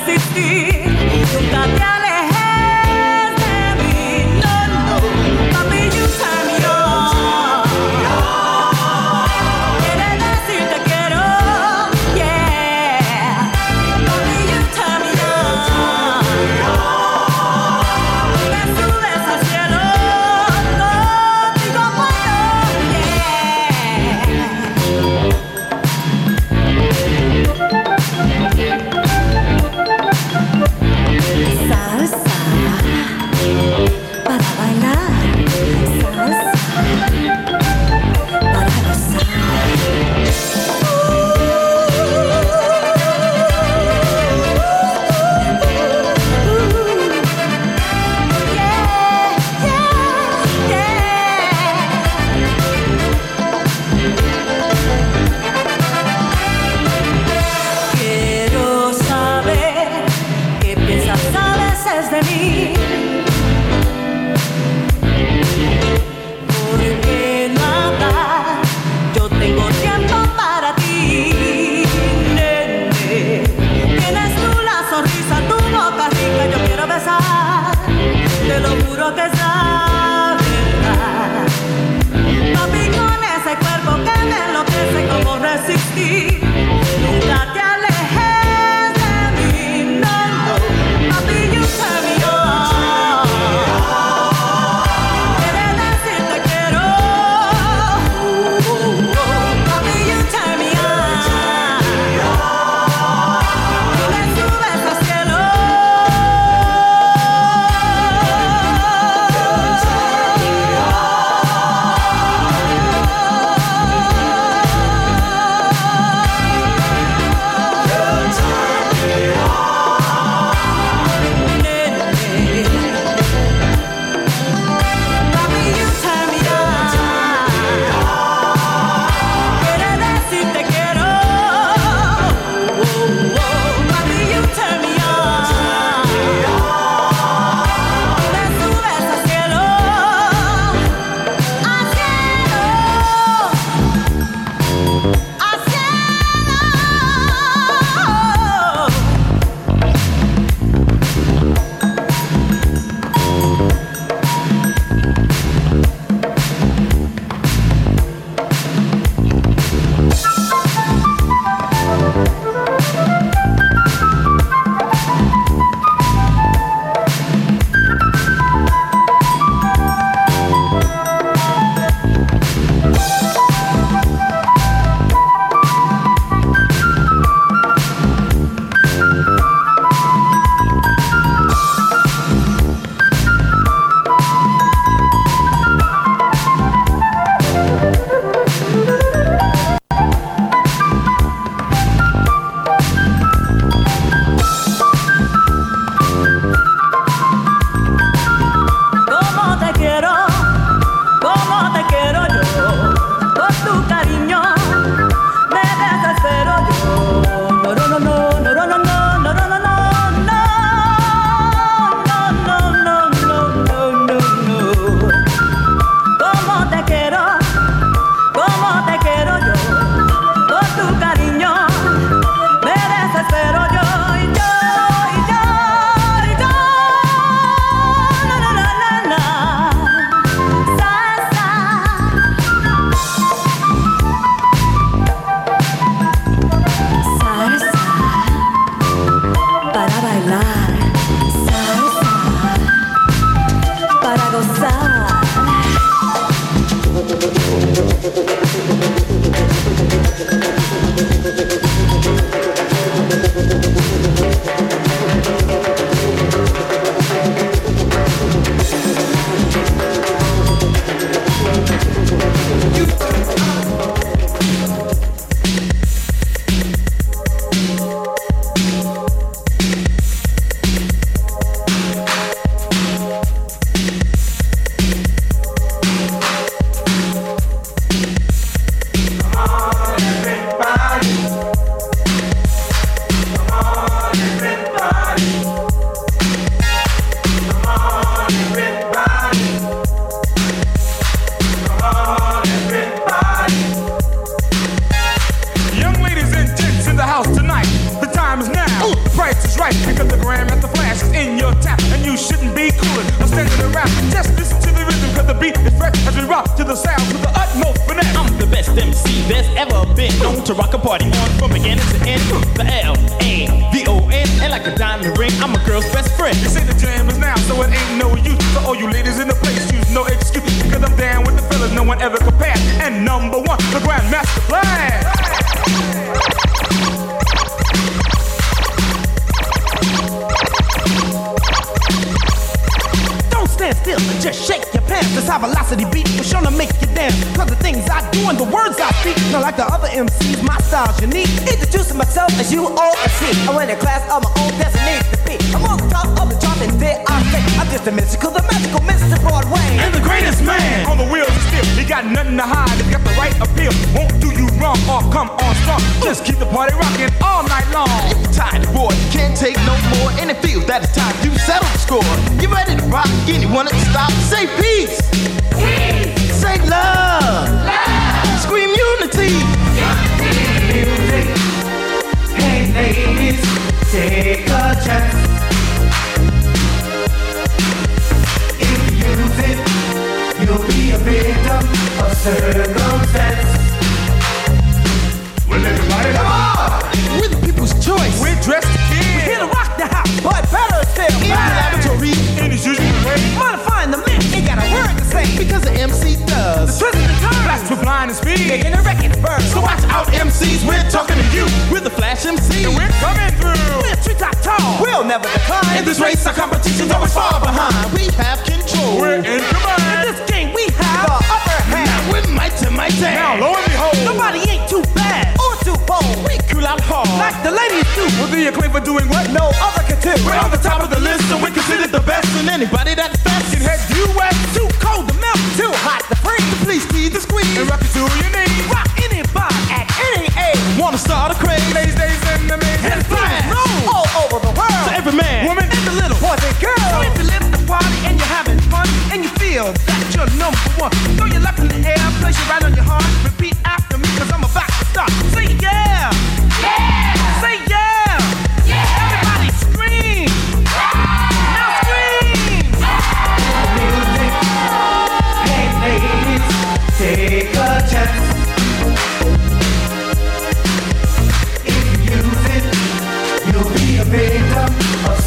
desistir. Nunca te been. Known to rock a party on from beginning to end. The L A V O N, and like a diamond ring, I'm a girl's best friend. They say the jam is now, so it ain't no use. For all you ladies in the place, use no excuse. Because I'm down with the fellas no one ever compares. And number one, the Grandmaster Flash. Just shake your pants. This high velocity beat will sure to make you dance. Cause the things I do and the words I speak, not like the other MCs, my style's unique. Introducing myself as you all see. I went in class of my own designated to be. I'm on the top of the chart and there I just a mystical, the magical Mr. Broadway. And the greatest man on the wheels of steel. He got nothing to hide. He got the right appeal. Won't do you wrong or come on strong. Just keep the party rocking all night long. You're Tired boy, you can't take no more, and it feels that it's time to settle the score. You ready to rock? Anyone to stop? Say peace. Peace. Say love. Love. Scream unity. Music. Hey ladies, take a chance. You use it, you'll be a victim of circumstance. Well, everybody, Come on! We're the people's choice. We're dressed to kill. We're here to rock the house, but better still, In the laboratory, In his usual way. modifying the mix. Ain't got a word to say. because the MC does. The Twist and turn, Blast with blind and speed. making the record burn. So watch out, MCs. We're talking to you. We're the Flash MC. And we're coming through. We're treetop tall. We'll never decline. In this race, our competition's always far behind. We have control. We're in command. In this game, we have the upper hand. Now we're mighty, mighty. Now, lo and behold. Nobody ain't too bad bold. we cool out hard. Like the ladies do. With the acclaim for doing what? No other can do. We're on the top of the list, so we're considered the best. and anybody that's fast Can head due west Too cold to melt, too hot to freeze. please see the squeeze. and rock it to your knees. Rock anybody at any age. Wanna start a craze? Ladies, days, and the men. And flash all over the world. To every man. Woman. and the little boys and girls. So if you live the party and you're having fun and you feel that you're number one, throw your left in the air, place your right on your heart. Repeat after me, cause I'm about to start.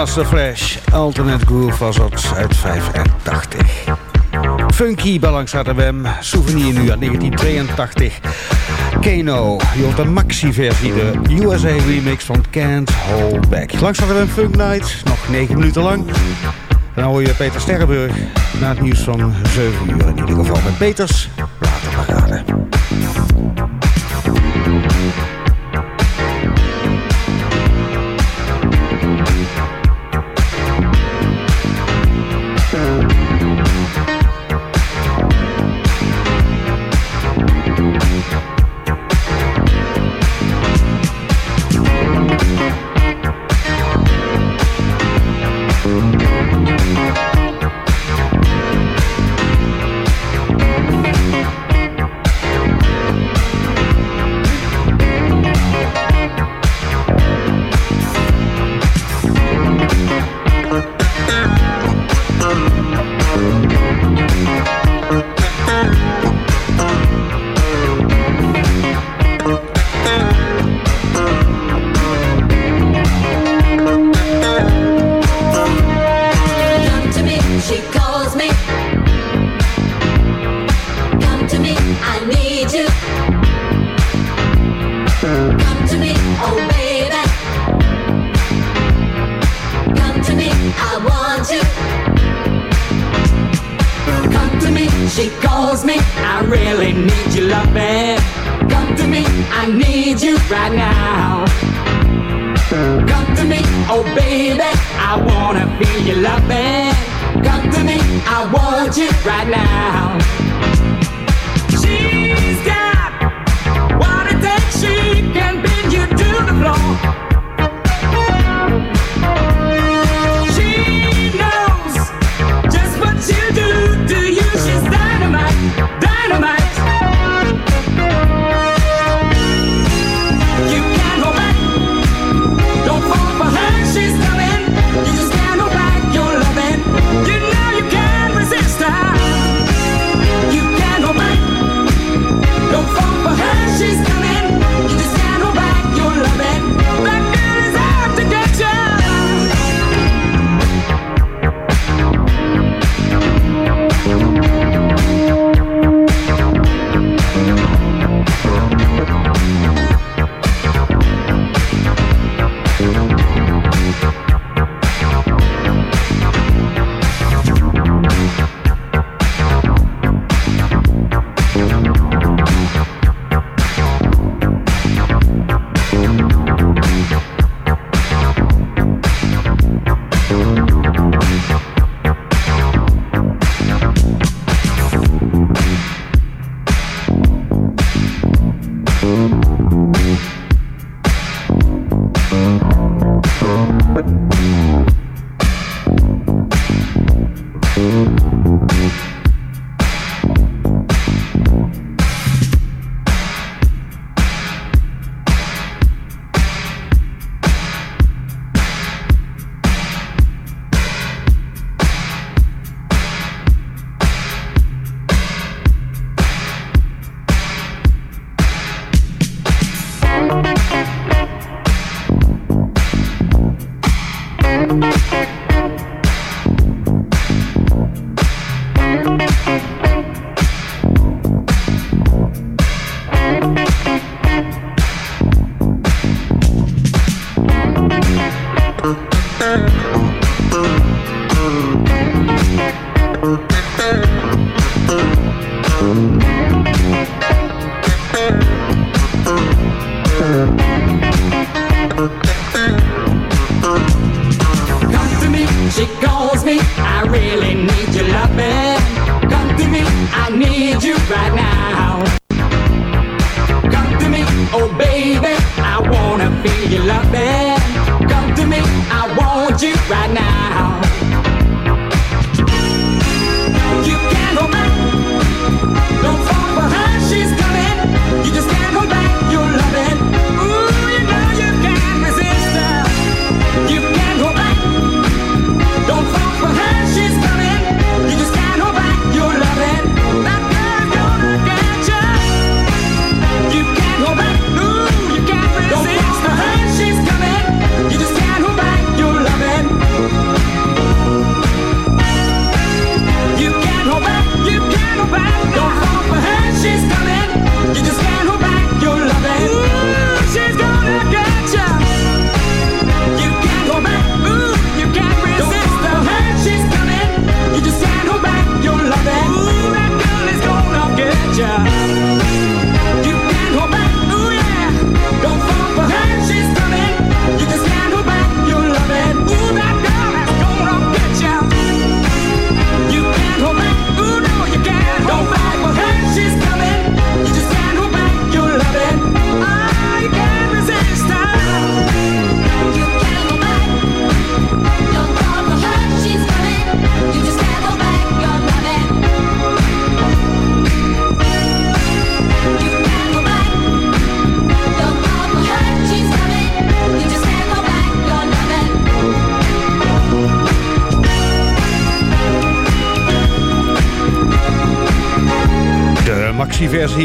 Grandmaster Flash, Alternate Groove was uit 85. Funky Balangstad FM, souvenir nu uit 1982. Kano, je hoort de maxi-versie, de USA remix van Can't Hold Back. Langs een Funk Night, nog 9 minuten lang. Dan hoor je Peter Sterrenburg na het nieuws van 7 uur in ieder geval. Met Peters, later maar.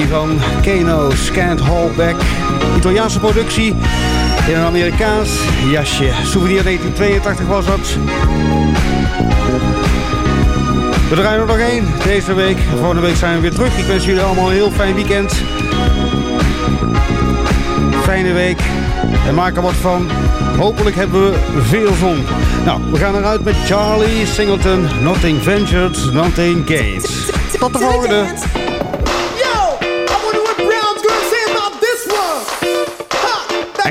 van Kano Scant Hallback. Italiaanse productie in een Amerikaans jasje. Souvenir 1982 was dat. We draaien er nog één deze week. Volgende week zijn we weer terug. Ik wens jullie allemaal een heel fijn weekend. Fijne week. En maak er wat van. Hopelijk hebben we veel zon. Nou, we gaan eruit met Charlie Singleton. Nothing ventured, nothing gained. Tot de volgende.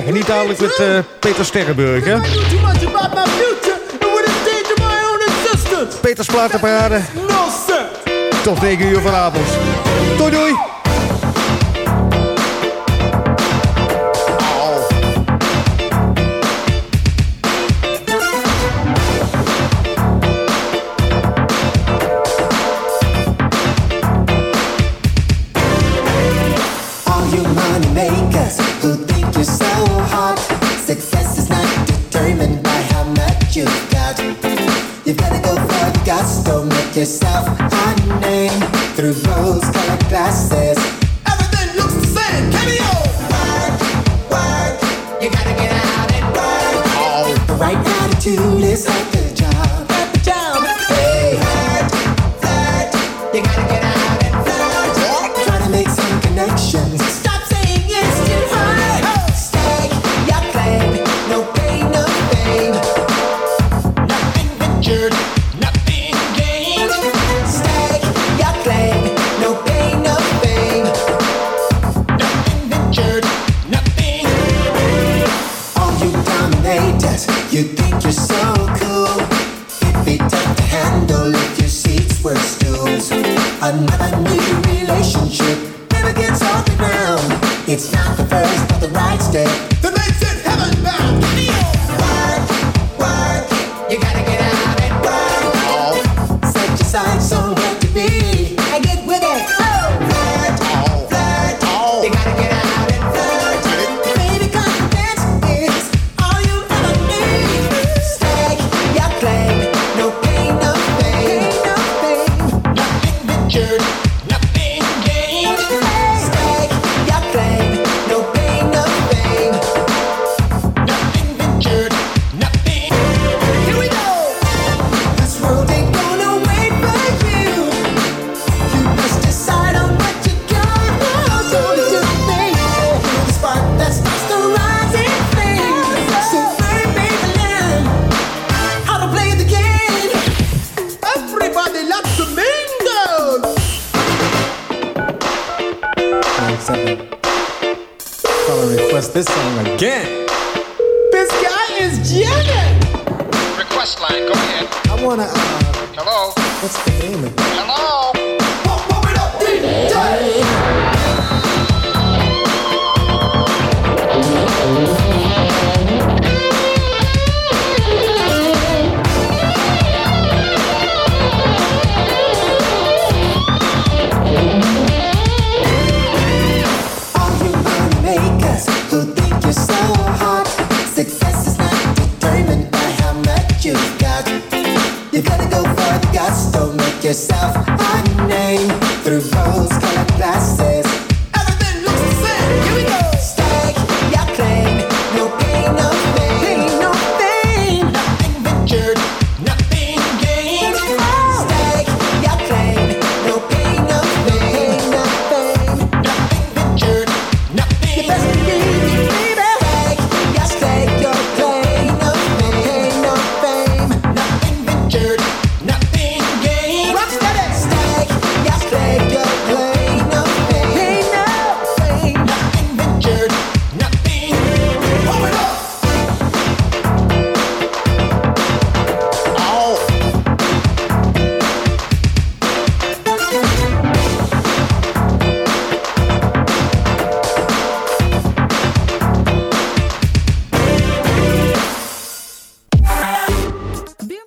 En niet dadelijk met uh, Peter Sterrenburg, hè? Peters Platenparade. Tot 9 uur vanavond. Doei, doei!